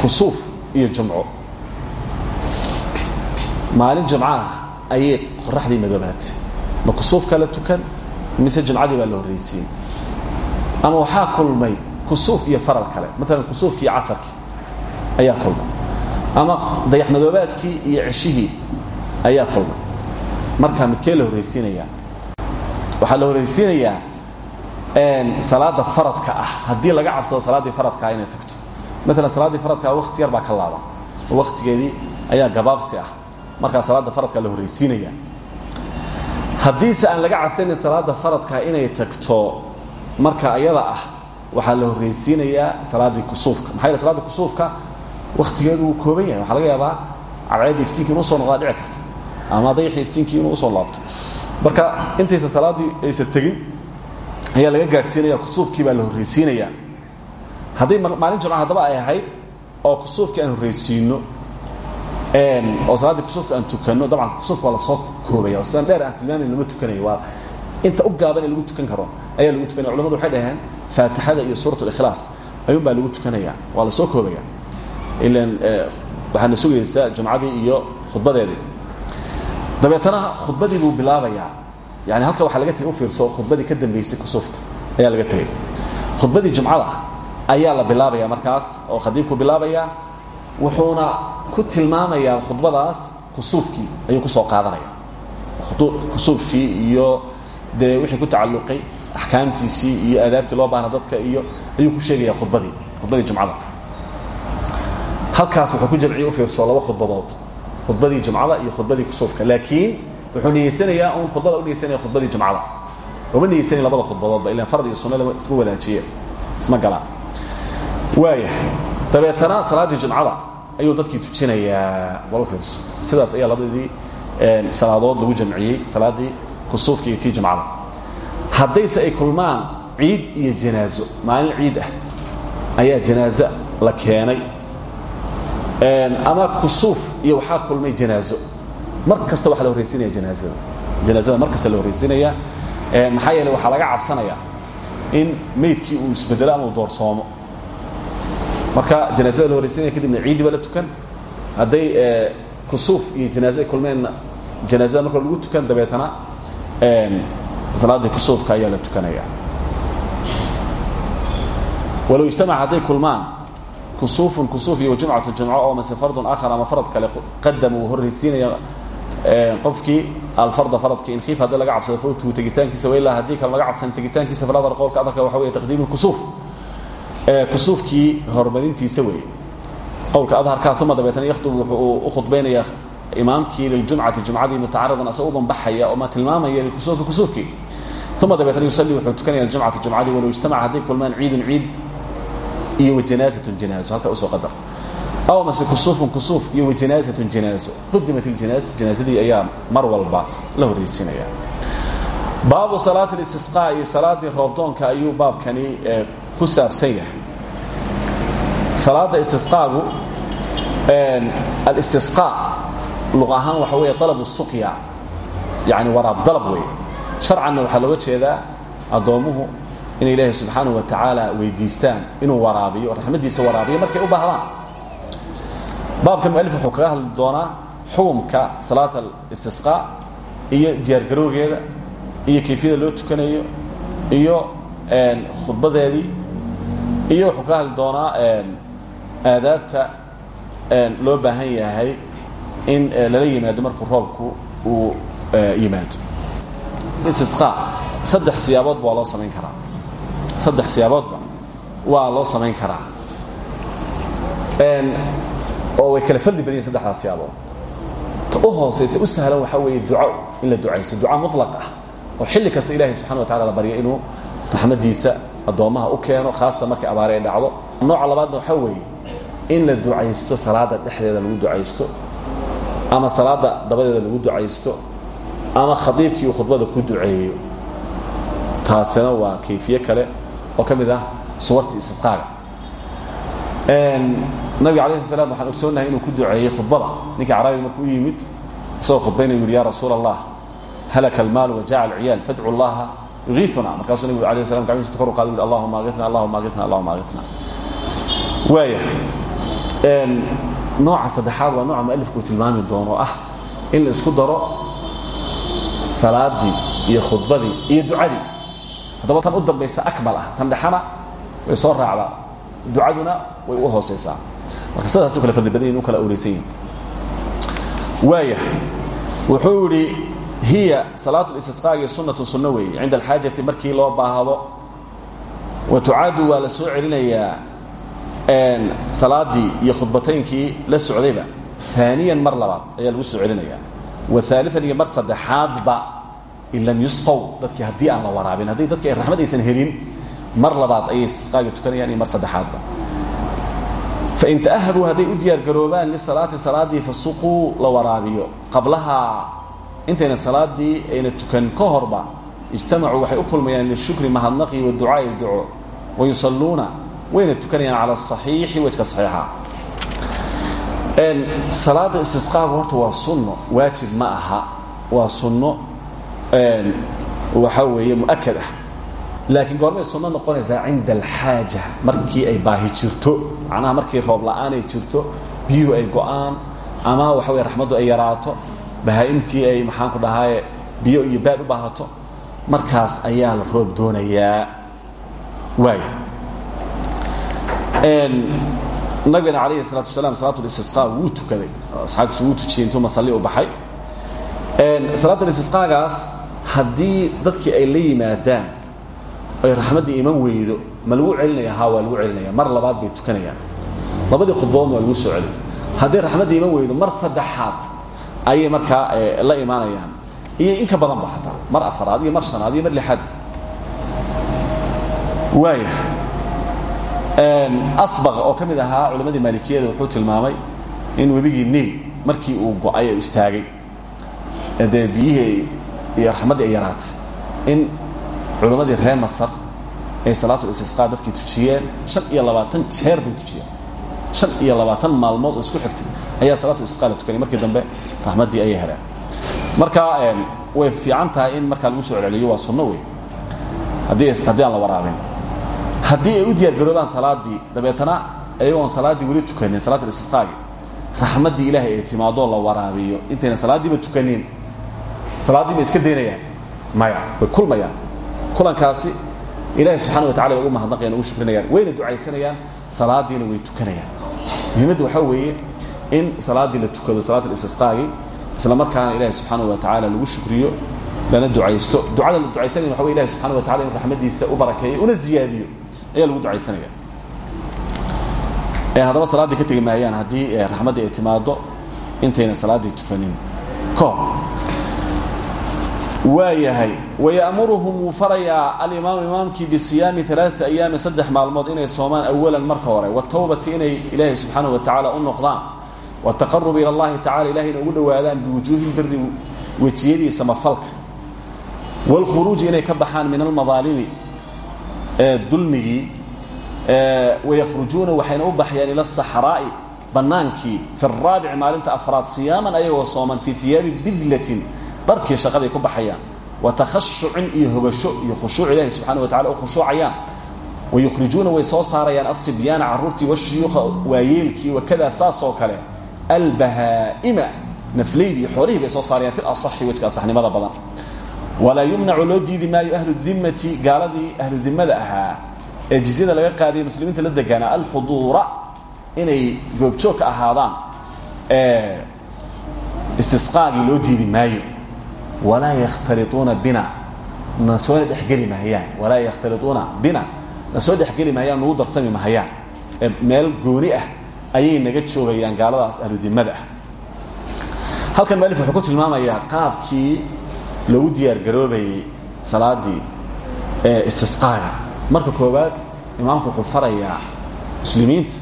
Speaker 1: kusuuf iyo jumco. Maalin jumcaah ayay qoraxdii madoobaatay. Ma kusuufka la tukan mise jumcadii baa la horraysiin ama waxaa kulmay kusuuf iyo faral kale maalan kusuufkii iyo casarkii ayaa kulmay ama dayaxmadoobaadkii iyo ceshihii ayaa kulmay markaa midkee la horraysiinayaa waxaa la horraysiinayaa salaada faradka ah. Haddii laga cabsado salaaddii faradkaa inay tagto. Maalan salaaddii faradkaa wakti yar baa ka laaban. Oo wakhtigeedii ayaa gabaabsi ah markaa salaadda faradkaa la horraysiinaya haddiise aan laga cabsanin salaadda faradka inay tagto marka ayada ah waxaa la horraysiinayaa salaaddii kusuufka. Maxaa yele salaadda kusuufka wakhtigeedu wuu kooban yahay. Waxaa laga yaabaa cadceedda iftiinkii inuu soo noqdaa dhici karta ama dayaxii iftiinkii inuu u soo laabto. Marka intaysa salaaddii aysa tegin ayaa laga gaadhsiinaya kusuufkii baa la horraysiinaya haddii maalin jumca haddaba ay ahayd oo kusuufka aan horraysiino oo salaaddii kusuufka aan tukanno dabcan kusuufka waa la soo koobaya oo sidaan dheer aan tilmaamayn lama tukanayo waa inta u gaaban ee lagu tukan karo ayaa lagu tukanaya culamadu waxay dhaheen faatixada iyo suurat اlikhlaas ayuun baa lagu tukanaya. Waa la soo koobaya. Ilan waxaana sugaysaa jumcadii iyo khudbadeedii. Dabeetana khudbadii buu bilaabayaa. Yani halka waxaa laga tegay u fiirso khudbadii ka dambaysay kusuufka ayaa laga tegey khudbadii jumcada ayaa la bilaabaya markaas oo khadiibku bilaabaya wuxuuna ku tilmaamayaa khudbadaas kusuufkii ayuu ku soo qaadanaya. Kusuufkii iyo dee wixii ku tacalluqay axkaamtiisii iyo aadaabtii loo baahna dadka iyo ayuu ku sheegaya khudbadii khudbadii jumcada. Halkaas wuxuu ku jamciye u fiirso laba khudbadood khudbadii jumcada iyo khudbadii kusuufka. Laakiin wuxuu niyeysanayaa un khudbada u niyeysanaya khudbadii jumcada. Uma niyeysanaya labada khudbadoodba ilan farad iyo sunnada isma wadaajiye. Isma galaan waaya dabeetana salaaddii jumcada ayuu dadkii tujinayaa. Bal u fiirso. Sidaas ayaa labadii salaadood lagu jamciyey salaaddii kusuufka iyo tii jumcada haddayse ay kulmaan ciid iyo janaazo maalin ciid ah ayaa janaazo la keenay. Ama kusuuf iyo waxaa kulmay janaazo. Mar kasta waxaa la horraysinaya janaazada. Janaazada mar kasta la horraysinaya maxaa yeele waxaa laga cabsanaya in meydkii uu isbedelo ama uu doorsoomo marka janaazada la horraysinaya kadibna ciiddi baa la tukan. Hadday kusuuf iyo janaazo ay kulmeenna janaazada marka lagu tukan dabeetana salaaddii kusuufka ayaa la tukanaya. Walow ijtamaca hadday kulmaan kusuufun kusuuf iyo wajumcatu jumco oo mase fardun aakhar ama farad kale qadama uu horraysiinaya qofkii alfarda faradka in khiif haddii laga cabsado fawtuhu tegitaankiisa wailaa haddii kale laga cabsan tegitaankiisa faladar qowlka adarka waxa wey taqdiimu kusuuf kusuufkii horumarintiisa weeye. Qowlka adharka uma dabeetana yakhdubu wuxuu u khudbaynayaa imaamkii liljumcati jumcadii mutacaridan asagoo u banbaxaya oma tilmaamaya likusuufi kusuufkii. Uma dabeetana yusalli wuxuu tukanaya aljumcata jumcadii walow ijtamaca hadday kulmaan ciidun ciid iyo wajanaazatun janaazo halkaa u soo qadar. Aw mase kusuufun kusuuf iyo wajanaazatun janaazo qudimat iljanaazatu janaazadii ayaa mar walba la horraysiinaya baabu salaati اlistisqaa iyo salaaddii roobdoonka ayuu baabkani ku saabsan yahay. Salaada istisqaagu alistisqaa luq ahaan waxa weeye alab suqya. Yani waraab dalab weeye. Sharcanna waxaa looga jeedaa addoommuhu inay ilaahay subxaanahu wa tacaala weydiistaan inuu waraabiyo raxmaddiisa waraabiyo markay u baahdaan. Baabkan mualif wuxuu kaga hadli doonaa xukumka salaata alistisqaa iyo diyaargarowgeeda iyo kayfiyada loo tukanayo iyo khudbadeedii iyo wuxuu kaga hadli doonaa aadaabta loo baahan yahay in lala yimaado markuu roobku uu yimaado. Istisqaa saddex siyaaboodba waa loo samayn karaa. Saddex siyaaboodba waa loo samayn karaa. Oo way kala fadli badan yihiin saddexdaas siyaabood. Ta u hoosaysa u sahlan waxaa weeye duco in la ducaysto. Duca muطlaq ah oo xilli kasta ilahay subxana wa tacala la barya inuu raxmaddiisa addoommaha u keeno khaasatan markay abaare ay dhacdo. Nooca labaadna waxaa weeye in la ducaysto salaada dhexdeeda lagu ducaysto ama salaada dabadeeda lagu ducaysto ama khadiibkii uu khudbada ku duceeyo. Taasina waa kayfiye kale oo ka mid ah suwartii istisqaaga. Nabiga alayh slam waxaan ogsoonahay inuu ku duceeyey khudbada. Ninka carabiga markuu u yimid isagoo khudbaynayu yidhi ya rasuula allah halaka almaal wajaca alciyaal fadcu llaha yugiiuna markaasuu nabigu alayh slam gacmihiisa kor u qaada allahuma agitna allahuma agitna allahuma agitna waaya nooca saddexaad waa nooca mualifku uu tilmaami doono ah in la isku daro salaadii iyo khudbadii iyo ducadii. Haddaba tan u dambaysa akmal ah tan dhexana way soo raacdaa ducaduna way u hoosaysaa. Marka sidaas kala fadli badan yihiin u kala awraysan yihiin waaya wuxuu yidhi hiya salaatu listisqaagi sunnatu sunno weeye cinda alxaajati markii loo baahdo. Wa tucaadu waa la soo celinayaa salaadii iyo khudbataynkii la socdayba. Aaniyan mar labaad ayaa lagu soo celinayaa. Wa aalian iyo mar saddexaadba in lam yusqow dadkii haddii aan la waraabin haddii dadki ay raxmad aysan helin mar labaad ayay istisqaaga tukanayaan iyo mar saddexaadba. Fain ta'ahabuu hadday u diyaargaroobaan lisalaati salaadii fasuquu la waraabiyo. Qablahaa intayna salaadii ayna tukan ka horba ijtamacuu waxay u kulmayaan lishukri mahadnaqi waducaai duco. Wayusalluuna wayna tukanayaan cala asaxiixi wejka saxiixa. Salaada istisqaagu horta waa sunno waajib ma aha waa sunno waxaa weeye mu'akad ah. Laakiin goormay sunno noqonaysaa cinda alxaaja markii ay baahi jirto. Macnaha markii roob la'aan ay jirto biyuhu ay go'aan ama waxa weye raxmaddu ay yaraato bahaaimtii ay maxaanku dhahaye biyo iyo baad u baahato. Markaas ayaa la roob doonayaa. Waay nabigana alayhi الsalaatu wasalaam salaatulistisqa wuu tukaday. Asxaabtiisa wuu tujiyey intuu masalli u baxay. Salaatulistisqaagaas haddii dadkii ay la yimaadaan ay raxmadda iman weydo ma lagu celinaya ha waa lagu celinaya. Mar labaad bay tukanayaan. Labadii khudboodna waa lagu soo celin haddii raxmadda iman weydo mar saddexaad ayay markaa la imaanayaan. Iyo in badan ba mar afaraad iyo mar shanaad iyo mar lixaad. Waaya asbaq oo ka ahaa culammadii maalikiyada wuxuu tilmaamay in webigii niil markii uu go'ay oo istaagay dee iyo raxmaddii ay yaraatay in culammadii reer masar ay salaatul istisqaa tujiyeen shan iyo labaatan jeer bay tujiyeen shan iyo labaatan maalmood oo isku xigtay. Ayaa salaatul istisqaa la tukanay. Markii dambe raxmaddii ayay heleen. Marka way fiican tahay in markaa lagu soo celceliyo waa sunno wey haddii aan la waraabin. Haddii ay u diyaargaroobaan salaaddii dabeetana ayagoon salaaddii weli tukanin salaat istisqaagi raxmaddii ilaahay ay timaadoo la waraabiyo. Intayna salaaddiiba tukanin. Salaaddii bay iska daynayaan. Maya way kulmayaan. Kulankaasi ilaahay subxana wa tacala way ugu mahadnaqayan ugu shukrinayaan wayna ducaysanayaan salaaddiina way tukanayaan muhiimaddu waxaa weeye in salaaddii la tukado salaat istisqaagi isla markaana ilaahay subxaana wa tacaala lagu shukriyo lana ducaysto. Ducada la ducaysanaya waxa wey ilahi subxana wa tacala inu raxmaddiisa u barakeeyo una ziyaadiyo ayaa lagu ducaysanaya. Haddaba salaaddii ka tegi maayaan haddii raxmaddii ay timaado intayna salaaddii tukanin. Kahor waa yahay. Wayamuruhum wuu farayaa alimaamu imaamkii bisiyaami alaaata ayaami saddex maalmood inay soomaan awalan marka hore. Watawbati inay ilaahay subxaana wa tacaala u noqdaan. Wataqarub ila allahi tacala ilahayna ugu dhowaadaan biwujuuhi biri wejiyadiisa mafalka. Wاlkhuruuji inay ka baxaan min almadaalimi dulmigii wayakhrujuuna waxayna u baxyaan ila asaxraa'i bannaankii fi araabici maalinta afraad siyaaman ayagoo sooman fii hiyaabi bidlatin dharkii shaqaday ku baxayaan. Wa takhashucin iyo hogasho iyo khushuuc ilahi subxana wa tacala u khushuucayaan. Wayukhrijuuna way soo saarayaan asibyaana carruurtii washuyuuha waayeelkii wakadaa saas oo kale. Albahaa'ima naflaydii xoolihii bay soo saarayaan fi lasaxi wejka asaxnimada badan. Walaa yumnacu loo diidi ahlu dimmati gaaladii ahlu dimmada ahaa. Ee jizyada laga qaadayay muslimiinta la degaanaa alxuduura inay goobjoog ka ahaadaan. Istisqaagii loo diidi maayo walaa yakhtaliuuna bina. Na soona dhexgeli mahayaan. Walaa yakhtaliuuna bina. Na soo dhexgeli mahayaan nagu darsami mahayaan. Ee meel gooni ah ayay naga joogayaan gaaladaas ahludimmada ah. Halkan malif wuxuu ku tilmaamayaa qaabkii loogu diyaargaroobayey salaadii ee istisqaaga. Marka koowaad imaamku wuxuu farayaa muslimiinta.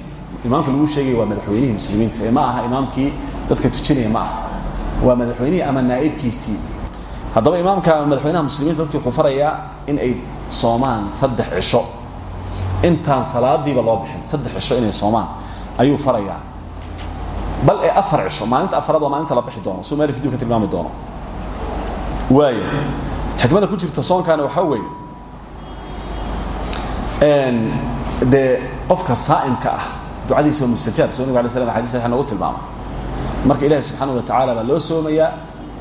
Speaker 1: Imaamka lagu sheegaya waa madaxweynihii muslimiinta. Ee ma aha imaamkii dadka tujinaya ma aha. Waa madaxweynihii ama naa'ibkiisii haddaba imaamka madaxweynaha muslimiinta dadki wuxuu farayaa in ay soomaan saddex cisho. Intaan salaadiiba loo bixin saddex cisho inay soomaan ayuu farayaa. Bal ee afar cisho maalinta afaraad waa maalinta la bixi doono suu maalif dib ka tilmaami doono. Waaya xikmada ku jirta soonkaana waxaa weeye dee qofka saa'imka ah ducadiisa waa mustajaab soo nabig ala slam xadis saxiix noogu tilmaamay marka ilahi subxaana wa tacaala baa loo soomayaa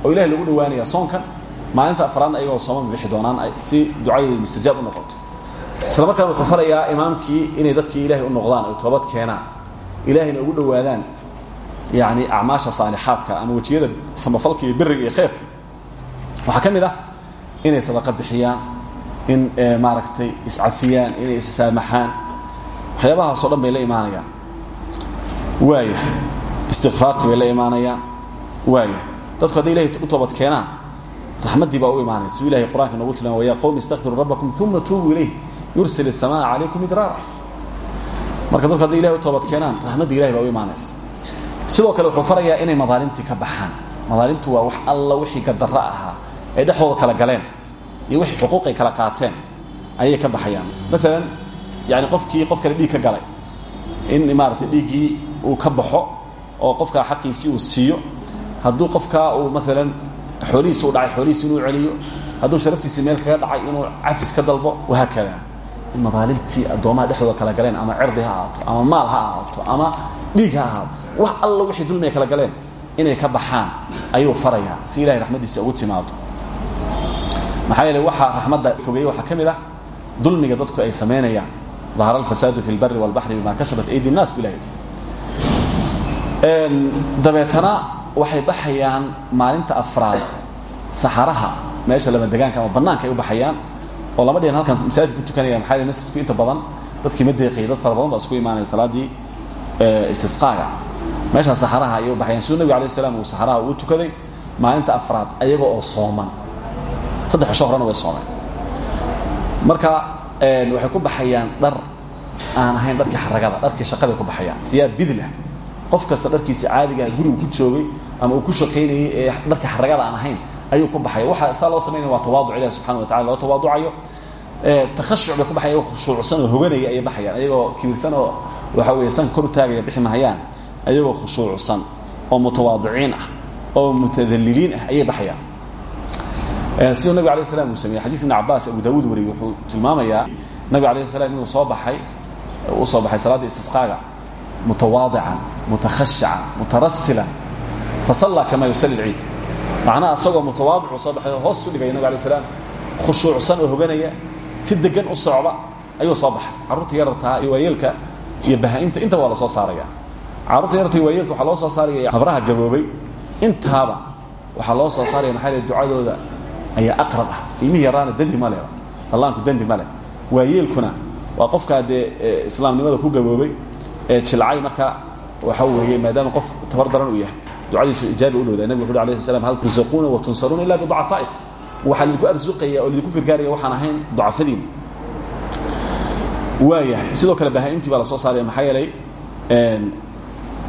Speaker 1: oo ilahi lagu dhawaanaya soonkan maalinta afraadna ayagoo sooman bixi doonaan si ducadeedu mustajaab u noqoto isla markaan wuxuu farayaa imaamkii inay dadkii ilaahay u noqdaan oy toobad keenaan ilaahayna ugu dhowaadaan yani acmaasha saalixaadka ama wejiyada samafalka iyo beriga iyo khayrka. Waxaa ka mid ah inay sadaqa bixiyaan in maaragtay iscafiyaan inay issaamaxaan. Waxyaabahaasoo dhan bay la imaanayaan. Waaya istikfaartii bay la imaanayaan. Waaya dadku hadday ilahay u toobad keenaan raxmaddii baa u imaanaya siduu ilahay qur'anka noogu tilmaama ya qowmi istakfiruu rabbakum uma tuubuu ilayh yursil الsamaa calaykum idraara marka dadku hadday ilahay u toobad keenaan raxmaddii ilahay baa u imaanaysa. Sidoo kale wuxuu farayaa inay madaalimtii ka baxaan. Madaalimtu waa wax alla wixii gardarro ahaa ay dhexdooda kala galeen iyo wixii xuquuq ay kala qaateen ayay ka baxayaan. Maalan yani qofkii qof kale dhiig ka galay in maaragtay dhiiggii uu ka baxo oo qofkaa xaqiisii uu siiyo hadduu qofkaa uu maalan xoolihiisi u dhacay xoolihiisi inuu celiyo. Hadduu sharaftiisii meel kaga dhacay inuu cafis ka dalbo wahaakada in madaalimtii addoomaha dhexdooda kala galeen ama cirdi ha ahaato ama maal ha ahaato ama dhiig ha ahaato wax alla wixii dulmiga kala galeen inay ka baxaan ayuu farayaa. Si ilahay raxmaddiisa ugu timaado. Maxaa yeele waxaa raxmadda fogeeye waxaa ka mid ah dulmiga dadku ay samaynayaan dahara alfasaadu fi lbari walbaxri bima kasabat aydi nnaas bilahi dabeetana waxay baxayaan maalinta afraad saxaraha meesha lama degaanka ama bannaanka ay u baxayaan oo lama dhihin halkan masaajidka ku tukanaya maxaa yeele masjidku inta badan dadkii ma deeqayay dad fara badan baa isku imaanaya salaaddii istisqaaga. Meeshaa saxaraha ayay u baxayaan. Siduu nabig alay slam uu saxaraha uu tukaday maalinta afraad ayaga oo sooman. Saddex cisho horena way soomeen. Marka waxay ku baxayaan dhar aan ahayn dharkii xaragada dharkii shaqaday ku baxayaan. Iyaab bidla. Qof kasta dharkiisa caadigaha gurigu ku joogay ama uu ku shaqaynayey ee dharkii xaragada aan ahayn ayuu ku baxaya waxa saa loo samaynaya waa tawaaduc ilahi subxana wa tacala loo tawaaducayo. Takhashuc bay ku baxayan ayagoo khushuucsan oo hoganaya ayay baxayaan ayagoo kibirsan oo waxa weeye sanka kor taagaya bixi mahayaan ayagoo khushuucsan oo mutawaadiciin ah oo mutadaliliin ah ayay baxayaan siduu nabig alay slam uu sameyey xadis ibn cabaas abu daawuud wariyey wuxuu tilmaamayaa nabig alayh slam inuu soo baxay u soo baxay salaadda istisqaaga mutawaadican mutakhashican mutarasilan fasallaa kama yusali lciid macnaha asagoo mutawaadicuu soo baxay oo hoos u dhigaya nabig alay slam khushuucsan oo hoganaya si degan u socda ayuu soo baxay. Carruurta yarartaa iyo waayeelka iyo bahaa-imta intaba waa la soo saaraya. Carruurta yararta iyo waayeelka waxaa loo soo saaraya habraha gaboobay. Intaaba waxaa loo soo saaraya maxaa ducadooda ayaa aqrab ah. Ilmihii yaraana dembi ma leh dallaanku dembi ma leh. Waayeelkuna waa qofkaa dee islaamnimada ku gaboobay ee jilcay marka waxa weeye maadaama qof tabar daran uu yahay ducadiisu ijaabi u dhowda nabig wuxu alayh slam hal tusaquuna wa tunsaruuna ila biducafaa'ikum waxaa lidinku arsuqaya oo lidinku gargaaraya waxaan ahayn ducafadiin. Waayahay sidoo kale bahaa-imtii baa la soo saaraya maxaa yeelay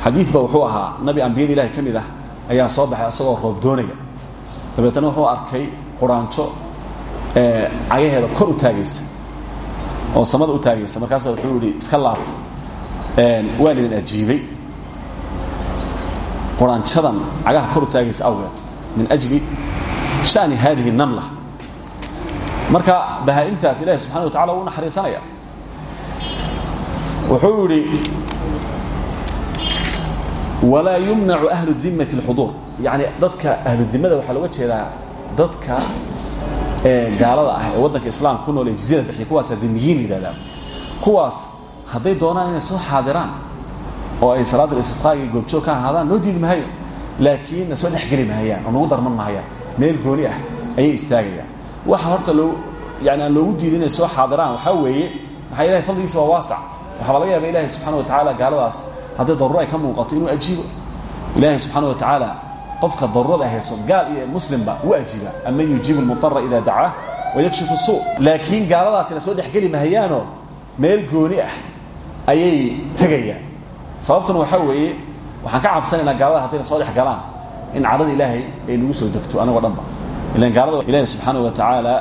Speaker 1: xadiid ba wuxuu ahaa nabi ambiyada ilahi ka mid ah ayaa soo baxay asagoo roob doonaya. Dabeetana wuxuu arkay quraanjo cagaheeda kor u taagaysa oo samada u taagaysa. Markaasa wuxuu ihi iska laabta. Waan idin ajiibay quraanjadan cagaha kor taagaysa awgeed. Min ajli shani hadihi namla. Marka bahaa-imtaas ilahi subxana wa tacala wuu naxariisanaya. Wuxuu idhi walaa yumnacu ahlu dimati اlxuduur yani dadka ahludimada waxaa looga jeedaa dadka gaalada ah ee waddanka islaamka ku nool ee jizyada bixiya kuwaasa dimiyiin yidhahdaa kuwaas hadday doonaan inay soo xaadiraan oo ay salaada istisqaaga iyo goobjoog ka ahaadaan noo diidi mahayo laakiin na soo dhexgeli mahayaan oo nagu darman mahayaan meel gooni ah ayay istaagayaan waxa horta loo yani aan loogu diiday inay soo xaadiraan waxaa weeye maxaa ilahay fadligiisa waa waasac waxaaba laga yaaba ilahi subxana wa tacaala gaaladaas hadday daruuro ay ka muuqato inuu ajiibo. Ilaahay subxaana wa tacaala qofka daruurada hayso gaal iyo muslimba u ajiiba. Aman yujiibu lmudara ida dacaah wayakshifu suu laakiin gaaladaasina soo dhexgeli mahayaanoo meel gooni ah ayay tegayaan sababtuna waxaa weeye waxaan ka cabsanaynaa gaalada haddayna soo dhex galaan in cadhada ilaahay ay nagu soo degto anagoo dhanba. Ilan gaalada ilahi subxaana wa tacaala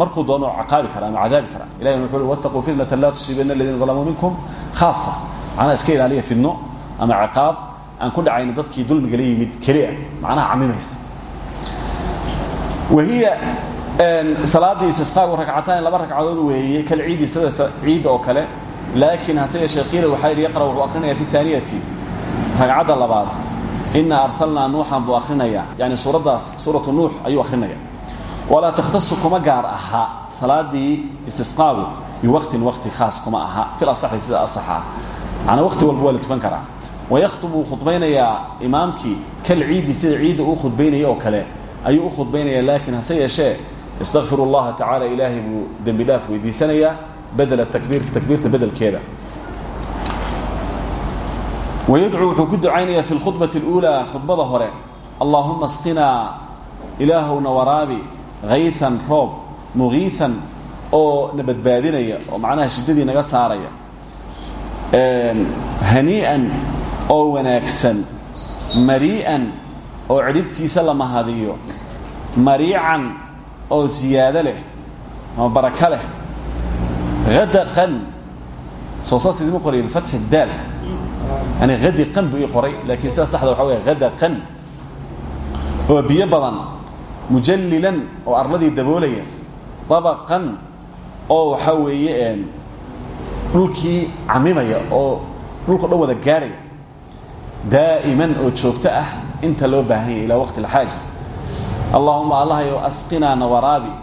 Speaker 1: markuu doono caqaabi kara ama cadaabi kara ilahi wuxuu uhi wattaquu fitnatan laa tusiibana aladiina dalamuu minkum khaasa. Macnaha iska ilaaliya fidno ama ciqaab aan ku dhacayna dadkii dulmiga la yimid keli ah macnaha camimaysa. Wahiya salaadii istisqaagu rakcataan laba ragcadood weeye kal ciidi sida ciid oo kale laakiin hase yeeshee qiila waxaa yidhi yaqra wuxuu akrinaya fi aaniyati ragcadda labaad inaa arsalnaa nuuxan buu akhrinayaa yani suuraddaas suuratu nuux ayuu akhrinaya walaa takhtasu kuma gaar aha salaadii istisqaagu biwaqtin waqti khaas kuma aha fil asaxi sida asaxa ah macnaa waqti walba waa la tukan karaa wayakhtubu wuu khudbaynayaa imaamkii kal ciidi sida ciidda uu khudbaynaya oo kale ayuu u khudbaynaya laakiin hase yeeshee istakfiru اllaha tacaala ilaahay buu dembi dhaaf weydiisanayaa bedela takbiir takbiirta bedelkeeda. Wayadcuu wuxuu ku ducaynayaa fi lkhudbati اluulaa khudbada hore. Allaahuma asqinaa ilaahowna waraabi haytan roob mugiitan oo na badbaadinaya oo macnaha shiddadii naga saaraya. Hanii'an oo wanaagsan. Marii'an oo cidhibtiisa la mahadiyo. Mariican oo ziyaado leh ama barako leh hadaqan soo saas idima qoraya bifatxi daal yani hadiqan buu ii qoray laakiin sida saxda waxa wey hadaqan oo biyo badan mujallilan oo arladii daboolaya dabaqan oo waxaa weeye dhulkii camimaya oo dhulko dhan wada gaadhaya daa'iman oo joogto ah inta loo baahan yahy ilaa waqti alxaaja allahuma allahyo asqinaa nawaraabi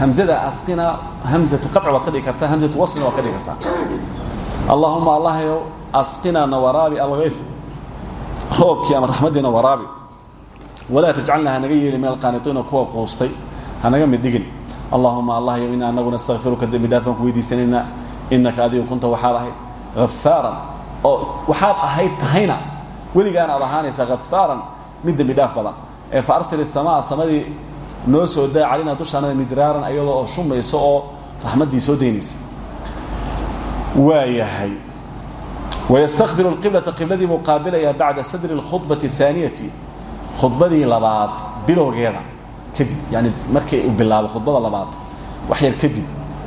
Speaker 1: hamzada asqinaa hamzatu qaci waad ka dhigi kartaa hamzatu waslina waad ka dhigi kartaa. Allahuma allahyo asqinaa nawaraabi algayf roobkii ama raxmaddiina waraabi walaa tajcalna hanaga yeeli min alqaaniطiina kuwa quustay hanaga mid dhigin. Allahuma allahyo ina anaguna astakfiruka dembi dhaaf baan ku weydiisanaynaa. Inaka adigu kunta waxaad ahayd hafaaran oo waxaad ahayd tahayna. Weligaana ad ahaanaysaa hafaaran mid dembi dhaaf badan. Ee fa arsil isamaa samadii noo soo daa calinaa dushaanada midraaran ayadoo oo shumayso oo raxmaddii soo daynaysa waa yahay wayastakbilu اlqiblata qibladii buu qaabilayaa bacda sadri اlkhudbati الثaaniyati khudbadii labaad bilowgeeda kadib yani markii uu bilaabo khudbada labaad wax yar kadib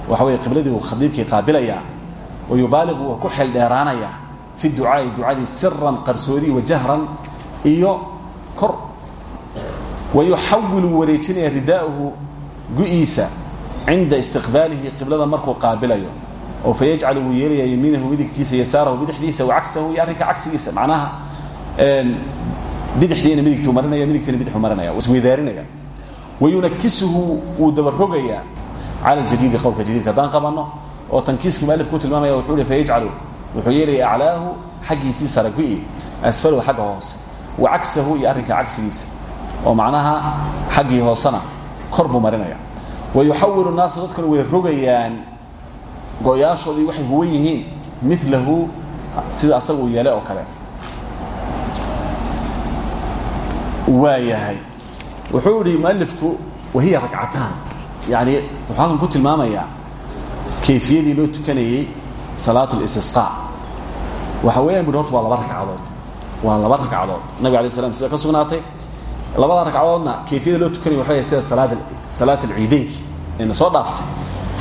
Speaker 1: waxa wey qibladii uu khadiibkii qaabilayaa wayubaaliqu wuu ku xeel dheeraanayaa fi ducaa'i ducadii siran qarsoodii wajahran iyo kor wayuxawilu wareejinaya ridaa'uhu gu-iisa cinda istiqbaalihi qiblada markuu qaabilayo oo fayajcalu wuu yeelaya yamiinahu midigtiisa yasaarahu bidixdiisa wacagsahu iyo arrinka cagsigiisa macnaha bidixdiina midigtuu marinaya midigtiina bidixuu marinaya isweydaarinaya wayunakisuhu wuu dabarogayaa cala ljadiidi qowlka jadiidka haddaan qabanno oo tankiiskii mualif ku tilmaamaya wuxuu hi fayajcalu wuxuu yeelaya aclaahu xaggiisii sare gu-i asfalahu xagga hoose wa cagsahu iyo arrinka cagsigiisa oo macnaha xaggii hoosena kor buu marinaya. Wayuxawilu naasu dadkuna way rogayaan go-yaashoodii waxay huwan yihiin milahu sida asaga uu yeelay oo kale. Waa yahay. Wuxuu idhi mualifku wahiya ragcataan yani wuxuu ku tilmaamayaa kayfiyadii loo tukanayey salaat اlistisqaa waxa weeyaan bui horta waa laba ragcadood waa laba ragcadood nabig alay slam sida ka sugnaatay labada ragcadoodna kayfiyada loo tukanaya waxa wey sida salaat alciideynki ayna soo dhaaftay.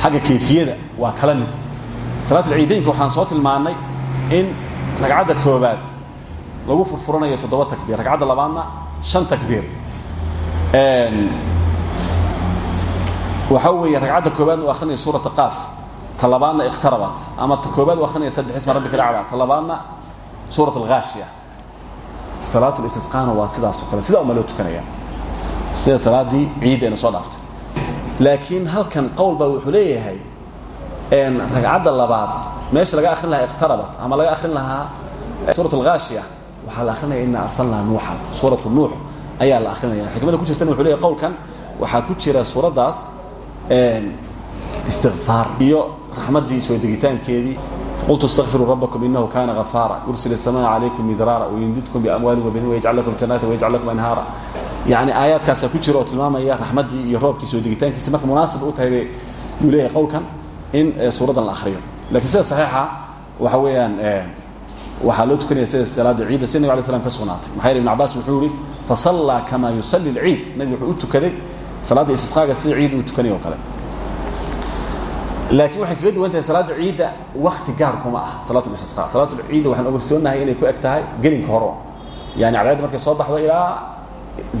Speaker 1: Xagga kayfiyada waa kala mid. Salaat alciideynka waxaan soo tilmaannay in ragcadda koobaad lagu furfuranayo toddoba takbiir ragcadda labaadna shan takbiir. Waxaa weeye ragcadda koobaad u akrinaya suurata qaaf ta labaadna iqtarabat ama ta koobaad u akrinaya saddex isma rabbika lacla ta labaadna suurat alghaashiya salaat listisqaana waa sidaasoo kale. Sidaa uma loo tukanaya. Sida salaaddii ciiddeena soo dhaaftay. Laakiin halkan qowl baa wuxuu leeyahay ragcadda labaad meesha laga akrin lahaa iqtarabat ama laga akrin lahaa suurat alghaashiya waxaa la akrinaya ina arsalnaa nuuxa. Suuratu nuux ayaa la akrinaya xikmada ku jirtana wuxuu leeyahy qowlkan waxaa ku jira suuraddaas istikfaar iyo raxmaddii soo degitaankeedii qultu اstaqfiruu rabbakum inahu kana gafaara yursil الsamaaa calaykum midraara wayumdidkum biamwaalin wabinin wayajcal lakum jannaati wayajcal lakum anhaara yani aayaadkaasaa ku jira oo tilmaamaya raxmaddii iyo roobkii soo degitaankiisi marka munaasib u tahay bay yuu leeyahay qowlkan in suuraddan la akhriyo lakiin sida saxiixa waxa weeyaan waxaa loo tukanaya sida salaada ciidda si nabig alay slam ka sugnaatay maxaa yele ibn cabaas wuxuu yihi fasallaa kama yusalli اlciid nabig wuxuu u tukaday salaadda istisqaaga sida ciid uu tukanay o kale laakiin waxay kaga duwan tahay salaadda ciidda wakti gaar kuma ah salaat listisqa salaatulciidda waxaan ogsoonnahay inay ku eg tahay gelinka horo yani cadceedda markay soo baxdo ilaa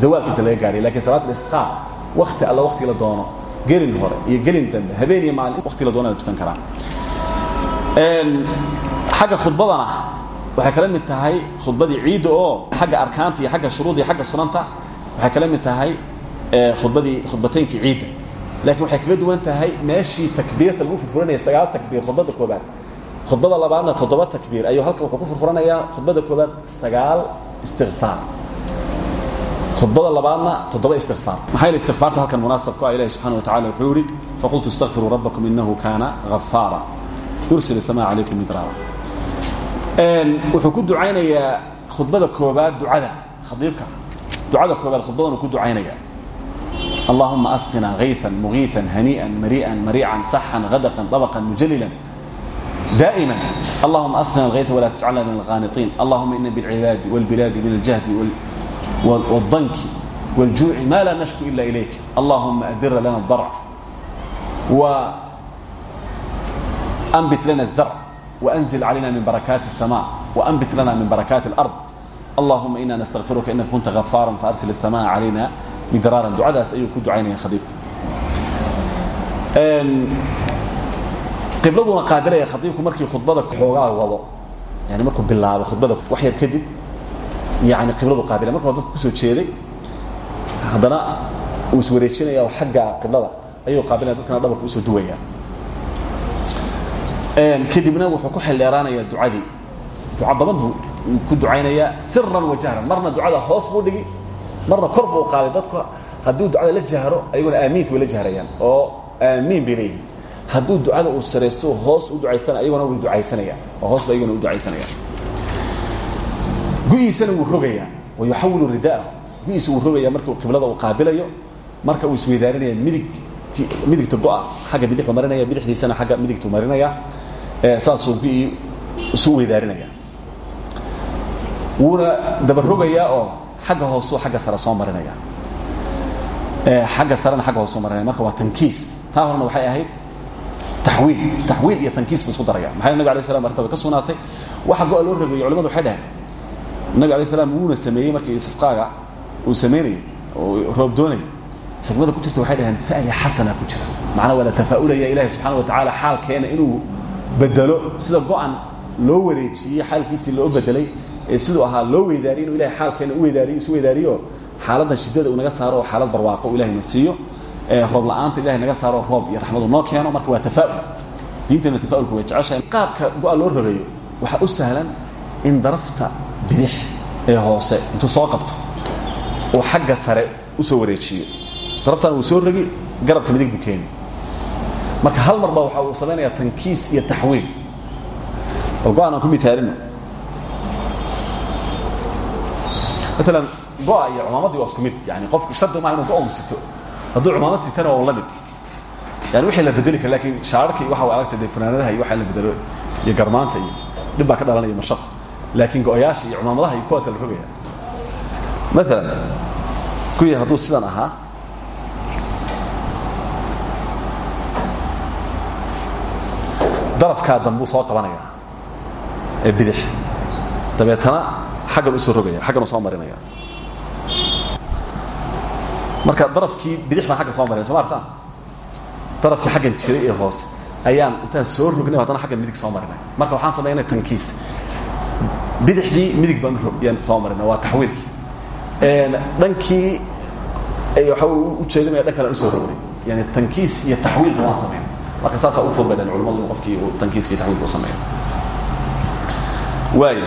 Speaker 1: zawaalka inta laga gaadhay lakiin salaat listisqa wakti alla wakti la doono gelin hore iyo gelin dambe habeen iyo maalin wakti la doona la tukan karaa xagga khudbadana waxay kala mid tahay khudbadii ciidda oo xagga arkaanta iyo agga shuruud iyo agga sunanta waxay kala mid tahay khudbadii khudbateynkii ciidda laakiin waxay kaga duwan tahay meeshii takbiirta lagu furfuranaya sagaal takbiir khudbadda koobaad khudbada labaadna toddoba takbiir ayuu halkan wuxuu ku furfuranayaa. Khudbadda koobaad sagaal istikfaar khudbada labaadna toddoba istikfaar maxaa yeele istikfaarta halkan munaasab ku ah ilahi subxana wa tacala wuxuu yihi faqultu istakfiruu rabbakum inahu kaana ghafaara yursil samaa calaykum midraara wuxuu ku ducaynayaa khudbada koobaad ducada khadiibka. Ducada koobaad khudbadan uu ku ducaynaya اللهم أسقنا غيثا مغيثا هنيئا مريئا مريعا صحا غدقا طبقا مجللا دائما اللهم أسقنا الغيث ولا تجعلنا من الغانطين اللهم إن بالعباد والبلاد من الجهد والضنك والجوع ما لا نشكو إلا إليك اللهم أدر لنا الضرع وأنبت لنا الزرع وأنزل علينا من بركات السماء وأنبت لنا من بركات الأرض اللهم إنا نستغفرك إنك كنت غفارا فأرسل السماء علينا midraaran ducadaas ayuu ku ducaynaya khadiibka. Qibladuna qaadanaya khadiibku markii khudbada xoogaa wado yani markuu bilaabo khudbada wax yar kadib yani qibladu qaabilay marka hore dadku ku soo jeeday haddana uu iswareejinaya oo xagga qiblada ayuu qaabilaya dadkana dhabarka u soo duwaya. Kadibna wuxuu ku xildheeraanayaa ducadii. Duco badan buu ku ducaynayaa siran wajahran marna ducada hoos buu dhigi marna kor buu qaaday dadku. Hadduu ducada la jahro ayaguna aamiinta way la jahrayaan. Oo aamiin bay leeyihiin hadduu ducada uu saraysto hoos u ducaystana ayaguna way ducaysanayaan. Oo hoos ba ayaguna u ducaysanayaan. Gu-iisana wuu rogayaa wayuxawilu ridaahu. Gu-iisa wuu rogayaa markuu qiblada uu qaabilayo. Marka uu isweydaarinaya midig midigta go-a. Xagga bidixu marinaya bidixdiisana xagga midigtu marinaya. Saasuu gu-ii isu weydaarinaya. Wuuna dabarogayaa oo xagga hoosuu xagga sare soo marinaya xagga sarena xagga hoosuu marinaya marka waa tankiis. Taa horena waxay ahayd taxwiil. Taxwiil iyo tankiis buu isku daraya. Maxaa nabig alay slam arrinta way ka sugnaatay? Waxa go-a loo rogeeyo culimadu waxay dhaheen nabig alay slam wuuna sameeyey markii istisqaaga uu sameynayay oo roob doonayay. Xikmada ku jirta waxay dhaheen fa'li xasana ku jira. Macnaa waa la tafaa'ulaya ilaahi subxana wa tacaala xaalkeena inuu bedelo sida go-an loo wareejiyey xaalkiisii loo bedelay ee siduu ahaa loo weydaariyey inuu ilahay xaalkeena u weydaariyo isu weydaariyo xaaladdan shiddada uu naga saaro oo xaalad barwaaqo u ilahay na siiyo roob la'aanta ilahay naga saaro roob iyo raxmadu noo keeno. Marka waa tafaa'ul. Diinteenna tafa'ulku way jeceshahay. Qaabka go-a loo rogeeyo waxaa u sahlan in darafta bidix ee hoose intuu soo qabto uu xagga sare u soo wareejiyo. Daraftan wuu soo rogi garabka midig buu keeni marka hal mar ba waxa uu samaynayaa tankiis iyo taxwiil. Bal go'aan aan ku mitaalino maalan go-a iyo cumaamadii waa isku mid yani qofku shardi maaha inuu go-om sito. Hadduu cumaamad sitana waa la mid. Yani wixii la bedeli kara lakiin shaararka iyo waxa way aragta dee fanaanadaha iyo waxa la bedelo iyo garmaanta iyo dhib baa ka dhalanaya mashaqo laakiin go-oyaasha iyo cumaamadaha iyo kuwaasa la rogaya maalan kuwii hadduu sidan ahaa darafkaa dambuu soo qabanaya ee bidix. Dabeetana xaggan u soo rogaya xaggan u soo marinaya. Marka darafkii bidix baan agga soo marin soo maartaan darafkii xaggan jiray ee hoose ayaan intaan soo rognay haddana aggan midig soo marinay. Marka waxaan samaynay tankiis. Bidixdii midig baan yaan soo marina waa taxwiilkii. Dhankii waxa u jeedinaya dhan kale aan u soo rognay yani tankiis iyo taxwiilba waan samaynay marka saasaa u fudbay dhan culimadu in qofkii iyo taxwiilka u sameeyo waaya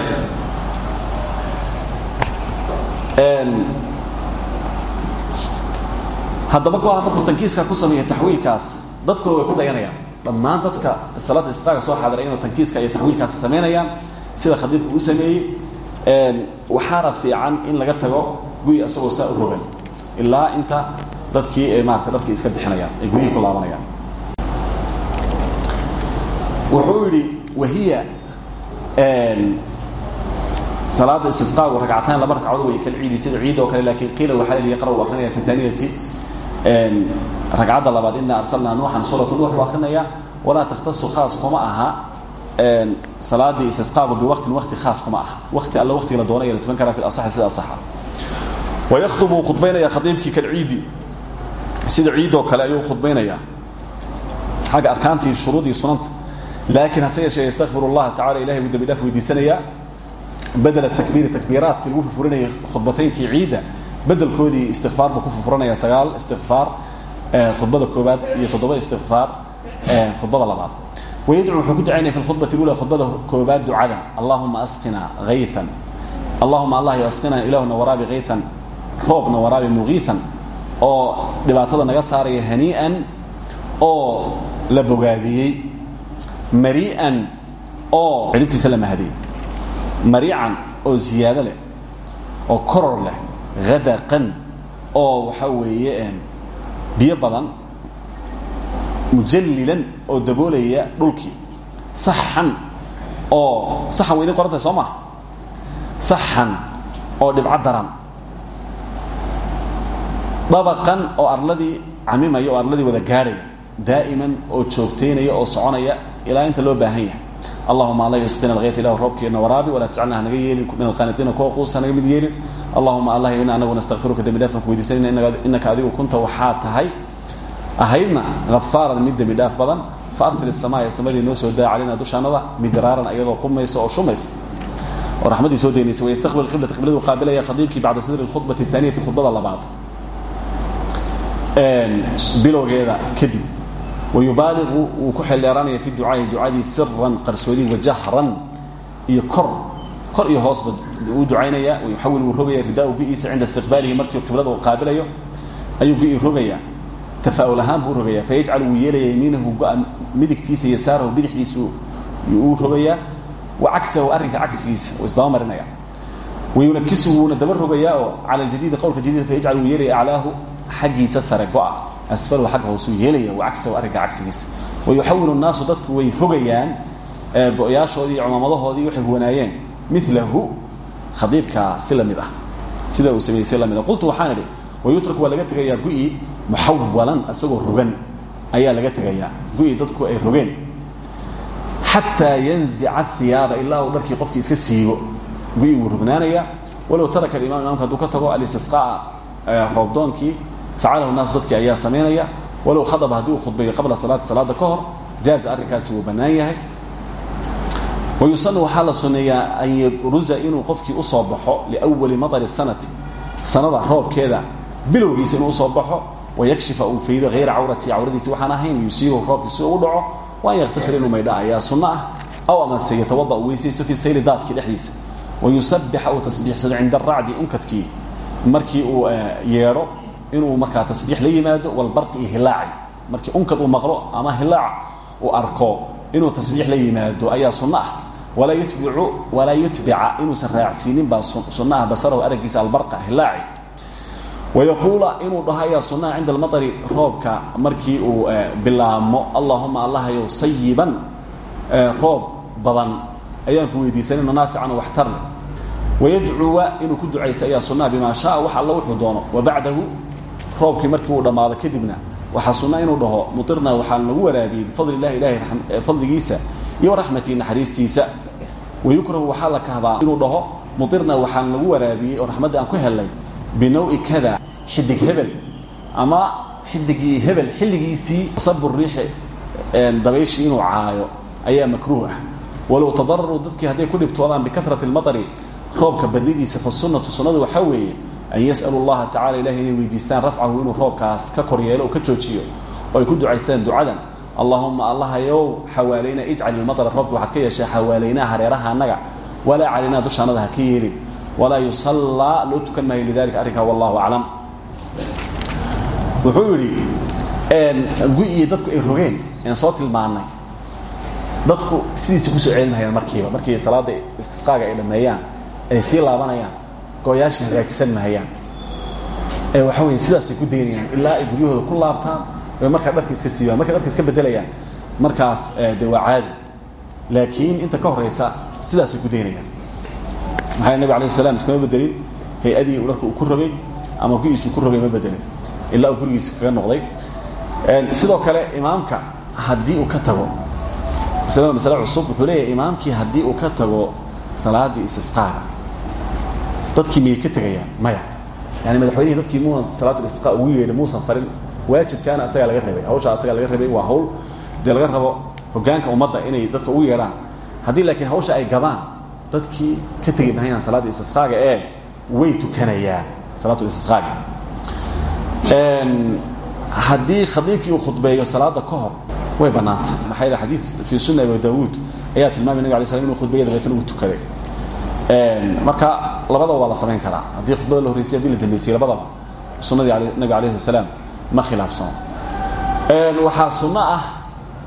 Speaker 1: haddaba markuu tankiiska ku sameeya taxwiilkaas dadkuna way ku dayanayaan. Dhammaan dadka salaada isqaaga soo xaadiray inuu tankiiska iyo taxwiilkaasi samaynayaan sida khadiibku uu sameeyey waxaana fiican in laga tago guyi isagoo saa u rogan ilaa inta dadkii ay maarata dharkii iska bixinayaan ay guryihii ku laabanayaan. Wuxuu yidhi wahiya salaada istisqaagu ragcataan laba ragcadood way kala ciidi sida ciid oo kale laakiin qiila waxaa la yaqra uu akrinaya fi thaaniyati ragcadda labaad ina arsalnaa nuuxan suuratu nuux buu akrinaya walaa takhtasu khaas kuma aha. Salaadii istisqaagu biwaqtin waqti khaas kuma aha. Waqti alla waqtiga la doonaya la tukan karaa fi asaxi sida asaxa. Wayakhdubu uu khudbaynaya khadiibkii kalciidi sida ciidoo kale ayuu khudbaynayaa xagga arkaantii shuruudii sunanta. Laakiin hase yeeshee yastakfir اllaha tacala ilahay buu dembi dhaaf weydiisanaya bedel takbiiri takbiiraadkii lagu furfurinayay khudbataynkii ciidda bedelkoodii istikfaar buu ku furfuranayaa sagaal istikfaar khudbada koobaad iyo toddoba istikfaar khudbada labaad wayadcuu wuxuu ku ducaynaya fi khudbati lula khudbada koobaad ducadan allahuma asqina haythan allahuma allah yo asqina ilaahuna waraabi haythan roobna waraabi mugiihan oo dhibaatada naga saaraya hanii'an oo la bogaadiyey marii'an oo cilibtiisa la mahadiyey mariican oo ziyaado leh oo koror leh hadaqan oo waxaa weeye biyo badan mujallilan oo daboolaya dhulkii saxan oo saxan wa idin qorantahay soo oo dhibco daran. Dabaqan oo arladii camimaya oo arladii wada gaadhaya daa'iman oo joogtaynaya oo soconaya ilaa inta loo baahan yahay allahuma alla yusqina alghayth ilahu roobkeena waraabi walaa tajcalna hanaga yeelin min alqaanidiina kuwa quusa hanaga mid yeelin allahuma allah ina anagu nastakfiruka dembi dhaafna ku weydiisanayna innaka adigu kunta waxaa tahay. Ahaydna hafaaran mid dembi dhaaf badan. Fa arsil isamaaya samadii noo soo daa calayna dushaanada midraaran iyadoo qumaysa oo shumaysa oo raxmaddii soo deynaysa wayastaqbil qiblata qibladu qaabilaya khadiibkii bacda sadri lkhudbati aaniyati khudbada labaad. Bilowgeeda kadib wayubaaliqu wuu ku xeeldheeraanaya fi ducaahi ducadii siran qarsoodi wajahran iyo kor kor iyo hoosba uu ducaynaya wayuxawil wuu rogaya ridaau gi-iisa cinda istiqbaalihi markii qiblada uu qaabilayo ayuu gi-i rogaya tafaa'ul ahaan buu rogayaa fayajcal wuu yeelaya yamiinahu go-a midigtiisa yasaarahu bidixdiisa uu rogayaa wa cagsahu arrinka cagsigiisa uu isdaba marinaya wayunakisuhu wuuna daba rogayaa oo cala aljadiidi qowlka jadiida fayajcal wuu yeelaya aclaahu xaggiisa sare go-a asfalu xagga hoosuu yeelaya wa cagsahu arrinka cagsigiisa wayuxawilu nnaasu dadku way rogayaan go-yaashoodii cumaamadahoodii waxay wanaayeen. Milahu khadiibkaa si la mid ah. Sida uu sameeyey si la mid ah. Qultu waxaan idhi wayutrak waa laga tegayaa gu-i muxawalan isagoo rogan. Ayaa laga tegayaa. Gu-i dadku ay rogeen. Xataa yanzica hiyaaba ilaa uu dharkii qofkii iska siibo. Gu-i wuu rognaanayaa. Walow taraka alimaam imamka hadduu ka tago alistisqaa'a roobdoonkii facalahu naasu dadkii ayaa samaynaya walow khadaba haddii uu khudbeeyo qabla salaati salaada ka hor jaaza arrinkaasi wuu bannaan yahay. Wayusanu waxaa la sunneeyaa an yabruza inuu qofkii u soo baxo liwali maطari sanati sanada roobkeeda bilowgiisa inuu u soo baxo wayakshifa uu faydo hayra cawrati cawradiisi waxaan ahayn yusiibu roobkii si ugu dhaco waan yaktasir inuu maydha ayaa sunno ah. Aw amase yatawada uu weysaysto fii sayli daadkii dhexdiisa. Wayusabixa uu tasbiixsado cinda aracdi unkadkii markii uu yeedho inuu markaa tasbiix la yimaado walbarqi iyo hilaaci markii unkad uu maqlo ama hilaac uu arko inuu tasbiix la yimaado ayaa sunno ah. Walaa yutbicu walaa yutbica. Inuusan raacsiinin baa sunno ah basarahu araggiisa albarqa hilaaci wayaquula inuu dhaho ayaa sunnaha cinda almaطari roobka markii uu bilaabmo allahuma allahayow sayiban roob badan ayaan ku weydiisanayno naafican oo waxtar leh. Wayadcuwa inuu ku ducaysta ayaa sunnaha bimaa shaaa wax alla roobkii markii uu dhammaado kadibna waxaa sunna inuu dhaho muirna waxaa lagu waraabiyey bifadli illahi ilahay fadligiisa iyo raxmatii naxariistiisa. Wayukrahu waxaa la kahdaa inuu dhaho muirna waxaan lagu waraabiyey oo raxmaddii aan ku helnay binawi kada xidig hebel. Ama xidigii hebel xilligiisii sabu riixi dabayshii inuu caayo ayaa makruuh ah. Walow tadararu dadkii ku dhibtoodaan bikarat اlmaطri roobka badnidiisa fasunatu sunnadu waxaa weeye an yas'alu اllaha tacala ilahi inay weydiistaan rafcahu inuu roobkaas ka kor yeelo oo ka joojiyo oo ay ku ducaystaan ducadan. Allahuma allahayow xawaalayna ijcal ilmaطra roobka waxaad ka yeeshaa xawaalaynaa hareeraha annaga. Walaa calaynaa dushaanada ha ka yeelin. Walaa yusallaa loo tukan maayo lidalika arrinkaa wallahu aclam. Wuxuu yidhi gu-iyo dadku ay rogeen aan soo tilmaannay. Dadku sidiisa ku soo celinayaan markiiba markii salaadda istisqaaga ay dhammeeyaan ay sii laabanayaan gooyaashii hagaajisan mahayaan ee waxa weya sidaasay ku daynayaan ilaa ay guryahooda ku laabtaan oy markaa dharka iska siibaan markay dharka iska bedelayaan markaas de waa caadi. Laakiin inta ka horaysa sidaasay ku daynayaan maxaa nabig alayh salam iskama bedelin hay'adii uu dharka uu ku rogay ama gu-iisuu ku rogay ma bedelin ilaa uu gurigiisa kaga noqday. Sidoo kale imaamka haddii uu ka tago maslada masale cusub wuxuu leeyahay imaamkii haddii uu ka tago salaaddii istisqaaga dadkii miyay ka tegayaan? Maya. Yani madaxweynihii dadkii muuna salaatulistisqa ugu yeedhi muusan farin waajibkaana asagaa laga rabay hawshaa asagaa laga rabay waa hawl dee laga rabo hogaanka ummadda inay dadka ugu yeedhaan. Haddii laakiin hawsha ay gabaan dadkii ka tegi mahayaan salaadda istisqaaga ee way tukanayaan salaatulistisqaaga haddii khadiibkii uu khudbeeyo salaada ka hor way bannaanta maxaa yeel xadiid fii sunna abi daawuud ayaa tilmaamay nabig alay slam inu khudbeeya dabeetana uu tukaday marka labadaba waa la samayn karaa. Haddii khudbada la horreysay haddii la dambeysay labadaba. Sunnadii nabi alayh salaam ma khilaafsano waxaa sunno ah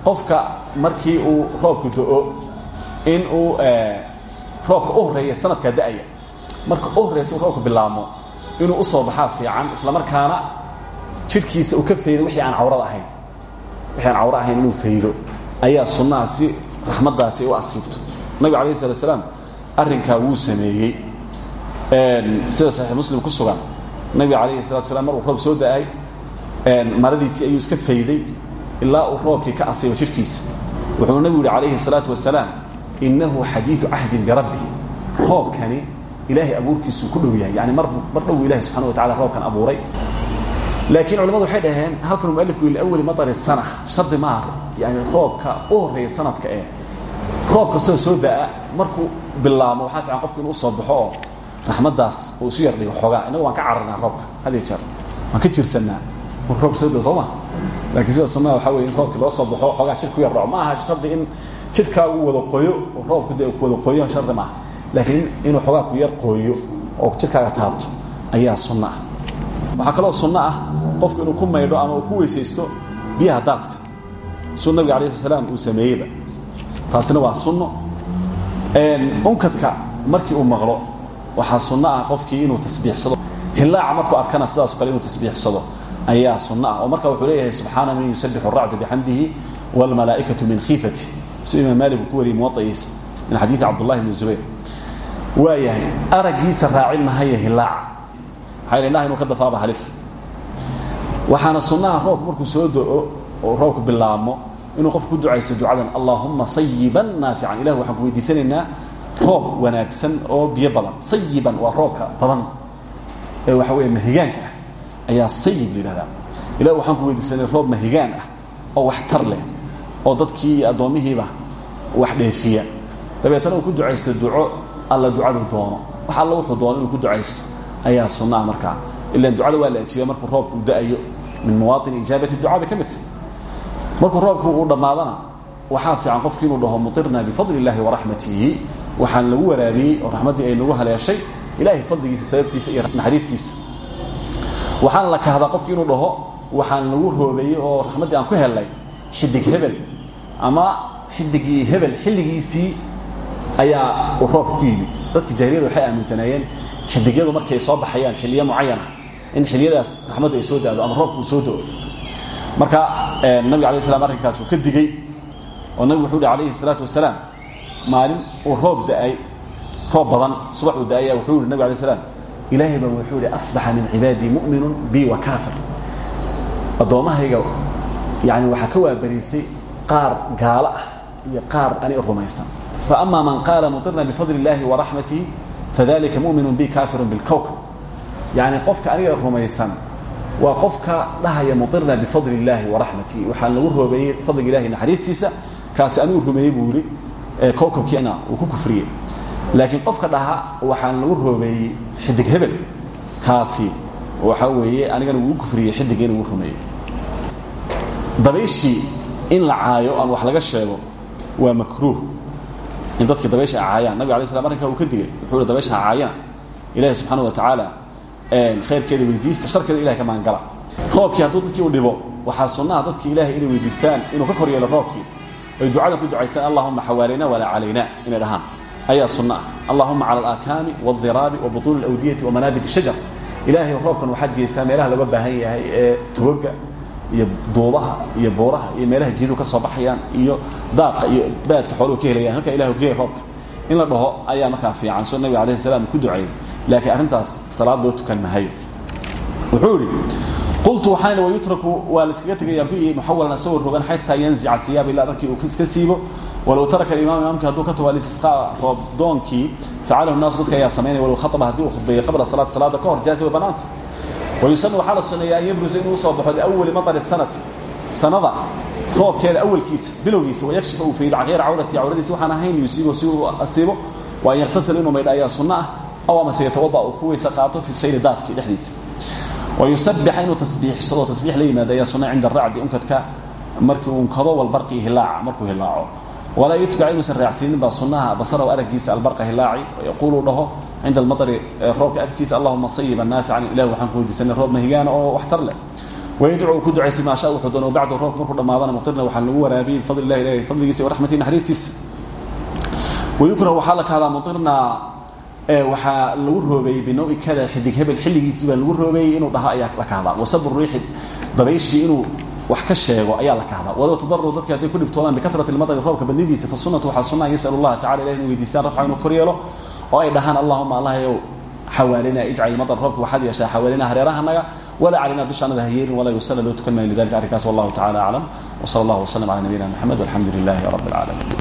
Speaker 1: qofka markii uu roobku do-o in uu roobka u horreeya sanadkaa da'aya. Marka u horreysa u roobka bilaabmo inuu u soo baxaa fiican isla markaana jidhkiisa uu ka faydo wixii aan cawrada ahayn. Wixii aan cawro ahayn inuu faydo. Ayaa sunnaha si raxmaddaasi u asiibto. Nabiga alayh salatu asalaam arrinkaa wuu sameeyey sida saxiix muslim ku sugan nabiga calayhi salatu slam maruu roob soo da'ay maradiisii ayuu iska fayday ilaa uu roobkii ka asiibo jirhkiisa wuxuu nabigu yihi calayhi salaatu wasalaam innahu xadiidu cahdin birabbi roobkani ilaahay abuurkiisuu ku dhow yahay. Yani mar dhow ilahi subxana wa tacala roobkan abuuray. Laakiin culamadu waxay dhaheen halkan mualifku liawali maari sana shardi maaha yani roobka u horreeya sanadka ee. Roobka soo soo da'a markuu bilaabmo waxaa fiican qofku inuu soo baxo oo raxmaddaas uu isu yar dhigo xoogaa. Innagu waan ka cararnaa roobka had iyo jeer. Waan ka jirsannaa. Roob soo da soo ma? Laakiin sida sunnaha waxaa wey in roobkii loo soo baxo xoogaa jir ku yar dhaco ma aha. Shardi in jirkaa uu wada qoyo oo roobku de ku wada qoyo shardi maaha laakiin inuu xoogaa ku yar qooyo oo jirkaaga taabto ayaa sunno ah. Waxaa kaloo sunno ah qofku inuu ku maydho ama uu ku weysaysto biyaha daadka. Suu nabiga alay sl slam uu sameeyeyba. Taasina waa sunno. Unkadka markii uu maqlo waxaa sunno ah qofkii inuu tasbiixsado. Hilaaca markuu arkana sidaaso kale inuu tasbiixsado ayaa sunno ah. Oo marka wuxuu leeyahay subxaana man yusabixu racdu bixamdihi wاlmalaa'ikaةu min khiifati siduu imaam maalik uu ku wariyey muwaaiisa min xadiidi cabdullahi bni zubayr. Waa yahay araggiisa raacin mahaye hilaaca maxaa indhaha inuu ka dafaaba halis. Waxaana sunnaha roobku markuu soo do-o oo roobku bilaabmo inuu qofku ku ducaysto ducadan allaahuma sayiban naafican. Ilah waxaan ku weydiisanaynaa roob wanaagsan oo biyo badan sayiban waa roobka badan ee waxa weeye mahigaanka ah ayaa sayib la yidhahdaa ilah waxaan ku weydiisanay roob mahigaan ah oo waxtar leh oo dadkii iyo addoommihiiba wax dheefiya dabeetana uu ku ducaysto duco alla ducadu doono wax alla wuxuu doono inuu ku ducaysto ayaa sunnaah markaa ilan ducada waa la ajiiba markuu roobku u da-ayo min mawaaطin ijaabati ducaa bay ka midta markuu roobku uu dhammaadana waxaa fiican qofki inuu dhaho muطirna bifadli اllahi waraxmatihi waxaan lagu waraabiyey oo raxmaddii ay nagu haleeshay ilahay fadligiisa sababtiisa iyo naxariistiisa. Waxaana la kahdaa qofki inuu dhaho waxaan lagu roobeeyey oo raxmaddii aan ku helnay xidig hebel. Ama xidigii hebel xilligiisii ayaa uu roobka ku yimid. Dadki jahiliyada waxay aaminsanaayeen xidigyadu markay soo baxayaan xiliyo mucayana in xiliyadaas raxmaddu ay soo daado ama roobku uu soo do-o marka nabig alay slam arrinkaas uu ka digey oo nabig wuxuu hi alayhi الsalaatu wasalaam maalin uu roob daay roob badan subax uu daaya wuxuu yihi nabg alay slam ilaahay baa wuxuu yihi asbaxa min cibaadii mu'minu bi wa kaafir. Addoommahayga yani waxaa ka waabariistay qaar gaalo ah iyo qaar ani rumaysan. Faama man qaala mudirna bifadli اllahi waraxmatihi fadalika muminu bi kaafiru bilkowkab yani qofka aniga rumaysan waa qofka dhahaya muirna bifadli اllahi waraxmatihi waxaan lagu roobeeyey fadliga ilahi naxariistiisa kaasi anuu rumeeyey buu kowkabkiina uu ku kufriyey. Laakiin qofka dhaha waxaan lagu roobeeyey xidig hebel. Kaasi waxaa weeye anigana wuu kufriyey xidigiina wuu rumeeyey. Dabayshii in la caayo aan wax laga sheego waa makruuh. In dadki dabaysha caayaan. Nabig alay slam arrinkaa uu ka digay wuxuu hi dabaysha ha caayaan. Ilahi subxaana wa tacaala khayrkeeda weydiista sharkeeda ilahay ka maangala. Roobkii hadduu dadkii u dhibo waxaa sunnaha dadkii ilahay inay weydiistaan inuu ka kor yeelo roobkii ay ducadan ku ducaystaan allahuma xawaalayna walaa calayna inay dhahaan. Ayaa sunno ah. Allahuma cala alaakaami wاldiraabi wa butuuni اlawdiyati wa manaabit shajar. Ilaahay roobkan waxaad geysaa meelaha looga baahan yahay ee togoga iyo duubaha iyo buuraha iyo meelaha geeduhu ka soo baxayaan iyo daaqa iyo baadka xooluhu ka helayaan. Halkaa ilah gee roobka. In la dhaho ayaa markaa fiican. Soo nabiga alayh salaam ku duceeyey laakiin arrintaas salaad loo tukan mahayo wuxuu idhi qultu waxaan wayutraku waa la iskaga tegayaa bi muxawalan asagoo rogan xataa yanzica hiyaab ilaa dharkii uu iska siibo walow taraka imaam imaamkii hadduu ka tago alistisqaa roob doonkii facalahu naasu dadka ayaa samaynaya walow khaطba haddii uu khudbeeyey qabla salaat salaada ka hor jaazi way banaanta wayusanu waxaa la suneeyaa an yabrusa inuu u soo baxo liawali maطari sanati sanada roobkeeda awalkiisa bilowgiisa wayakshifa uu faydo hayra cawrati cawradiisa waxaan ahayn yusiibo si uu asiibo waa an yaktasil inuu maydha ayaa sunno ah aw amase yatawada uu ku weyse qaato fi sayri daadkii dhexdiisa wayusabixa inuu tasbiixsado tasbiix la yimaado ayaa sunna cinda aracdi unkadka markii unkado walbarqi hilaaca markuu hilaaco walaa yutbic inuusan raacsiinin baa sunnaha basarahu araggiisa albarqa hilaaci yaquulu dhaho cinda almaطri roobka agtiisa allahuma sayiban naafican ilah waxaan ku weydiisanay roob mahigaana oo waxtar leh wayadcu uu ku ducaysa maa sha wuxuu doono bacdu roobka markuu dhammaadana mutirna waxaa lagu waraabiyey bifadli illahi ilahi fadligiisa waraxmatihi naxariistiisa wayukrah waxaa la kahdaa mutirna waxaa lagu roobeeyey binawi kada xidig hebel xilligiisii baa lagu roobeeyey inuu dhaha ayaa la kahdaa wasabu riixi dabayshii inuu wax ka sheego ayaa la kahdaa walow tadaru dadki hadday ku dhibtoodaan bikasrati lmadari roobka badnidiisa fa sunatu waxaa sunna an yasal allaha tacala ilah inay weydiistaan rafca inuu kor yeelo oo ay dhahaan allahuma allahyow xawaalina ijcal maطr roobka waxaad yeeshaa xawaalina hareerahanaga walaa calina dushaanada hayeelin walaa yusala loo tukan maayo. Lidalika arrinkaas wallahu tacala aclam wsala allah wslam cala nabiyina mxamed walxamdu lilahi rab اlcaalamiin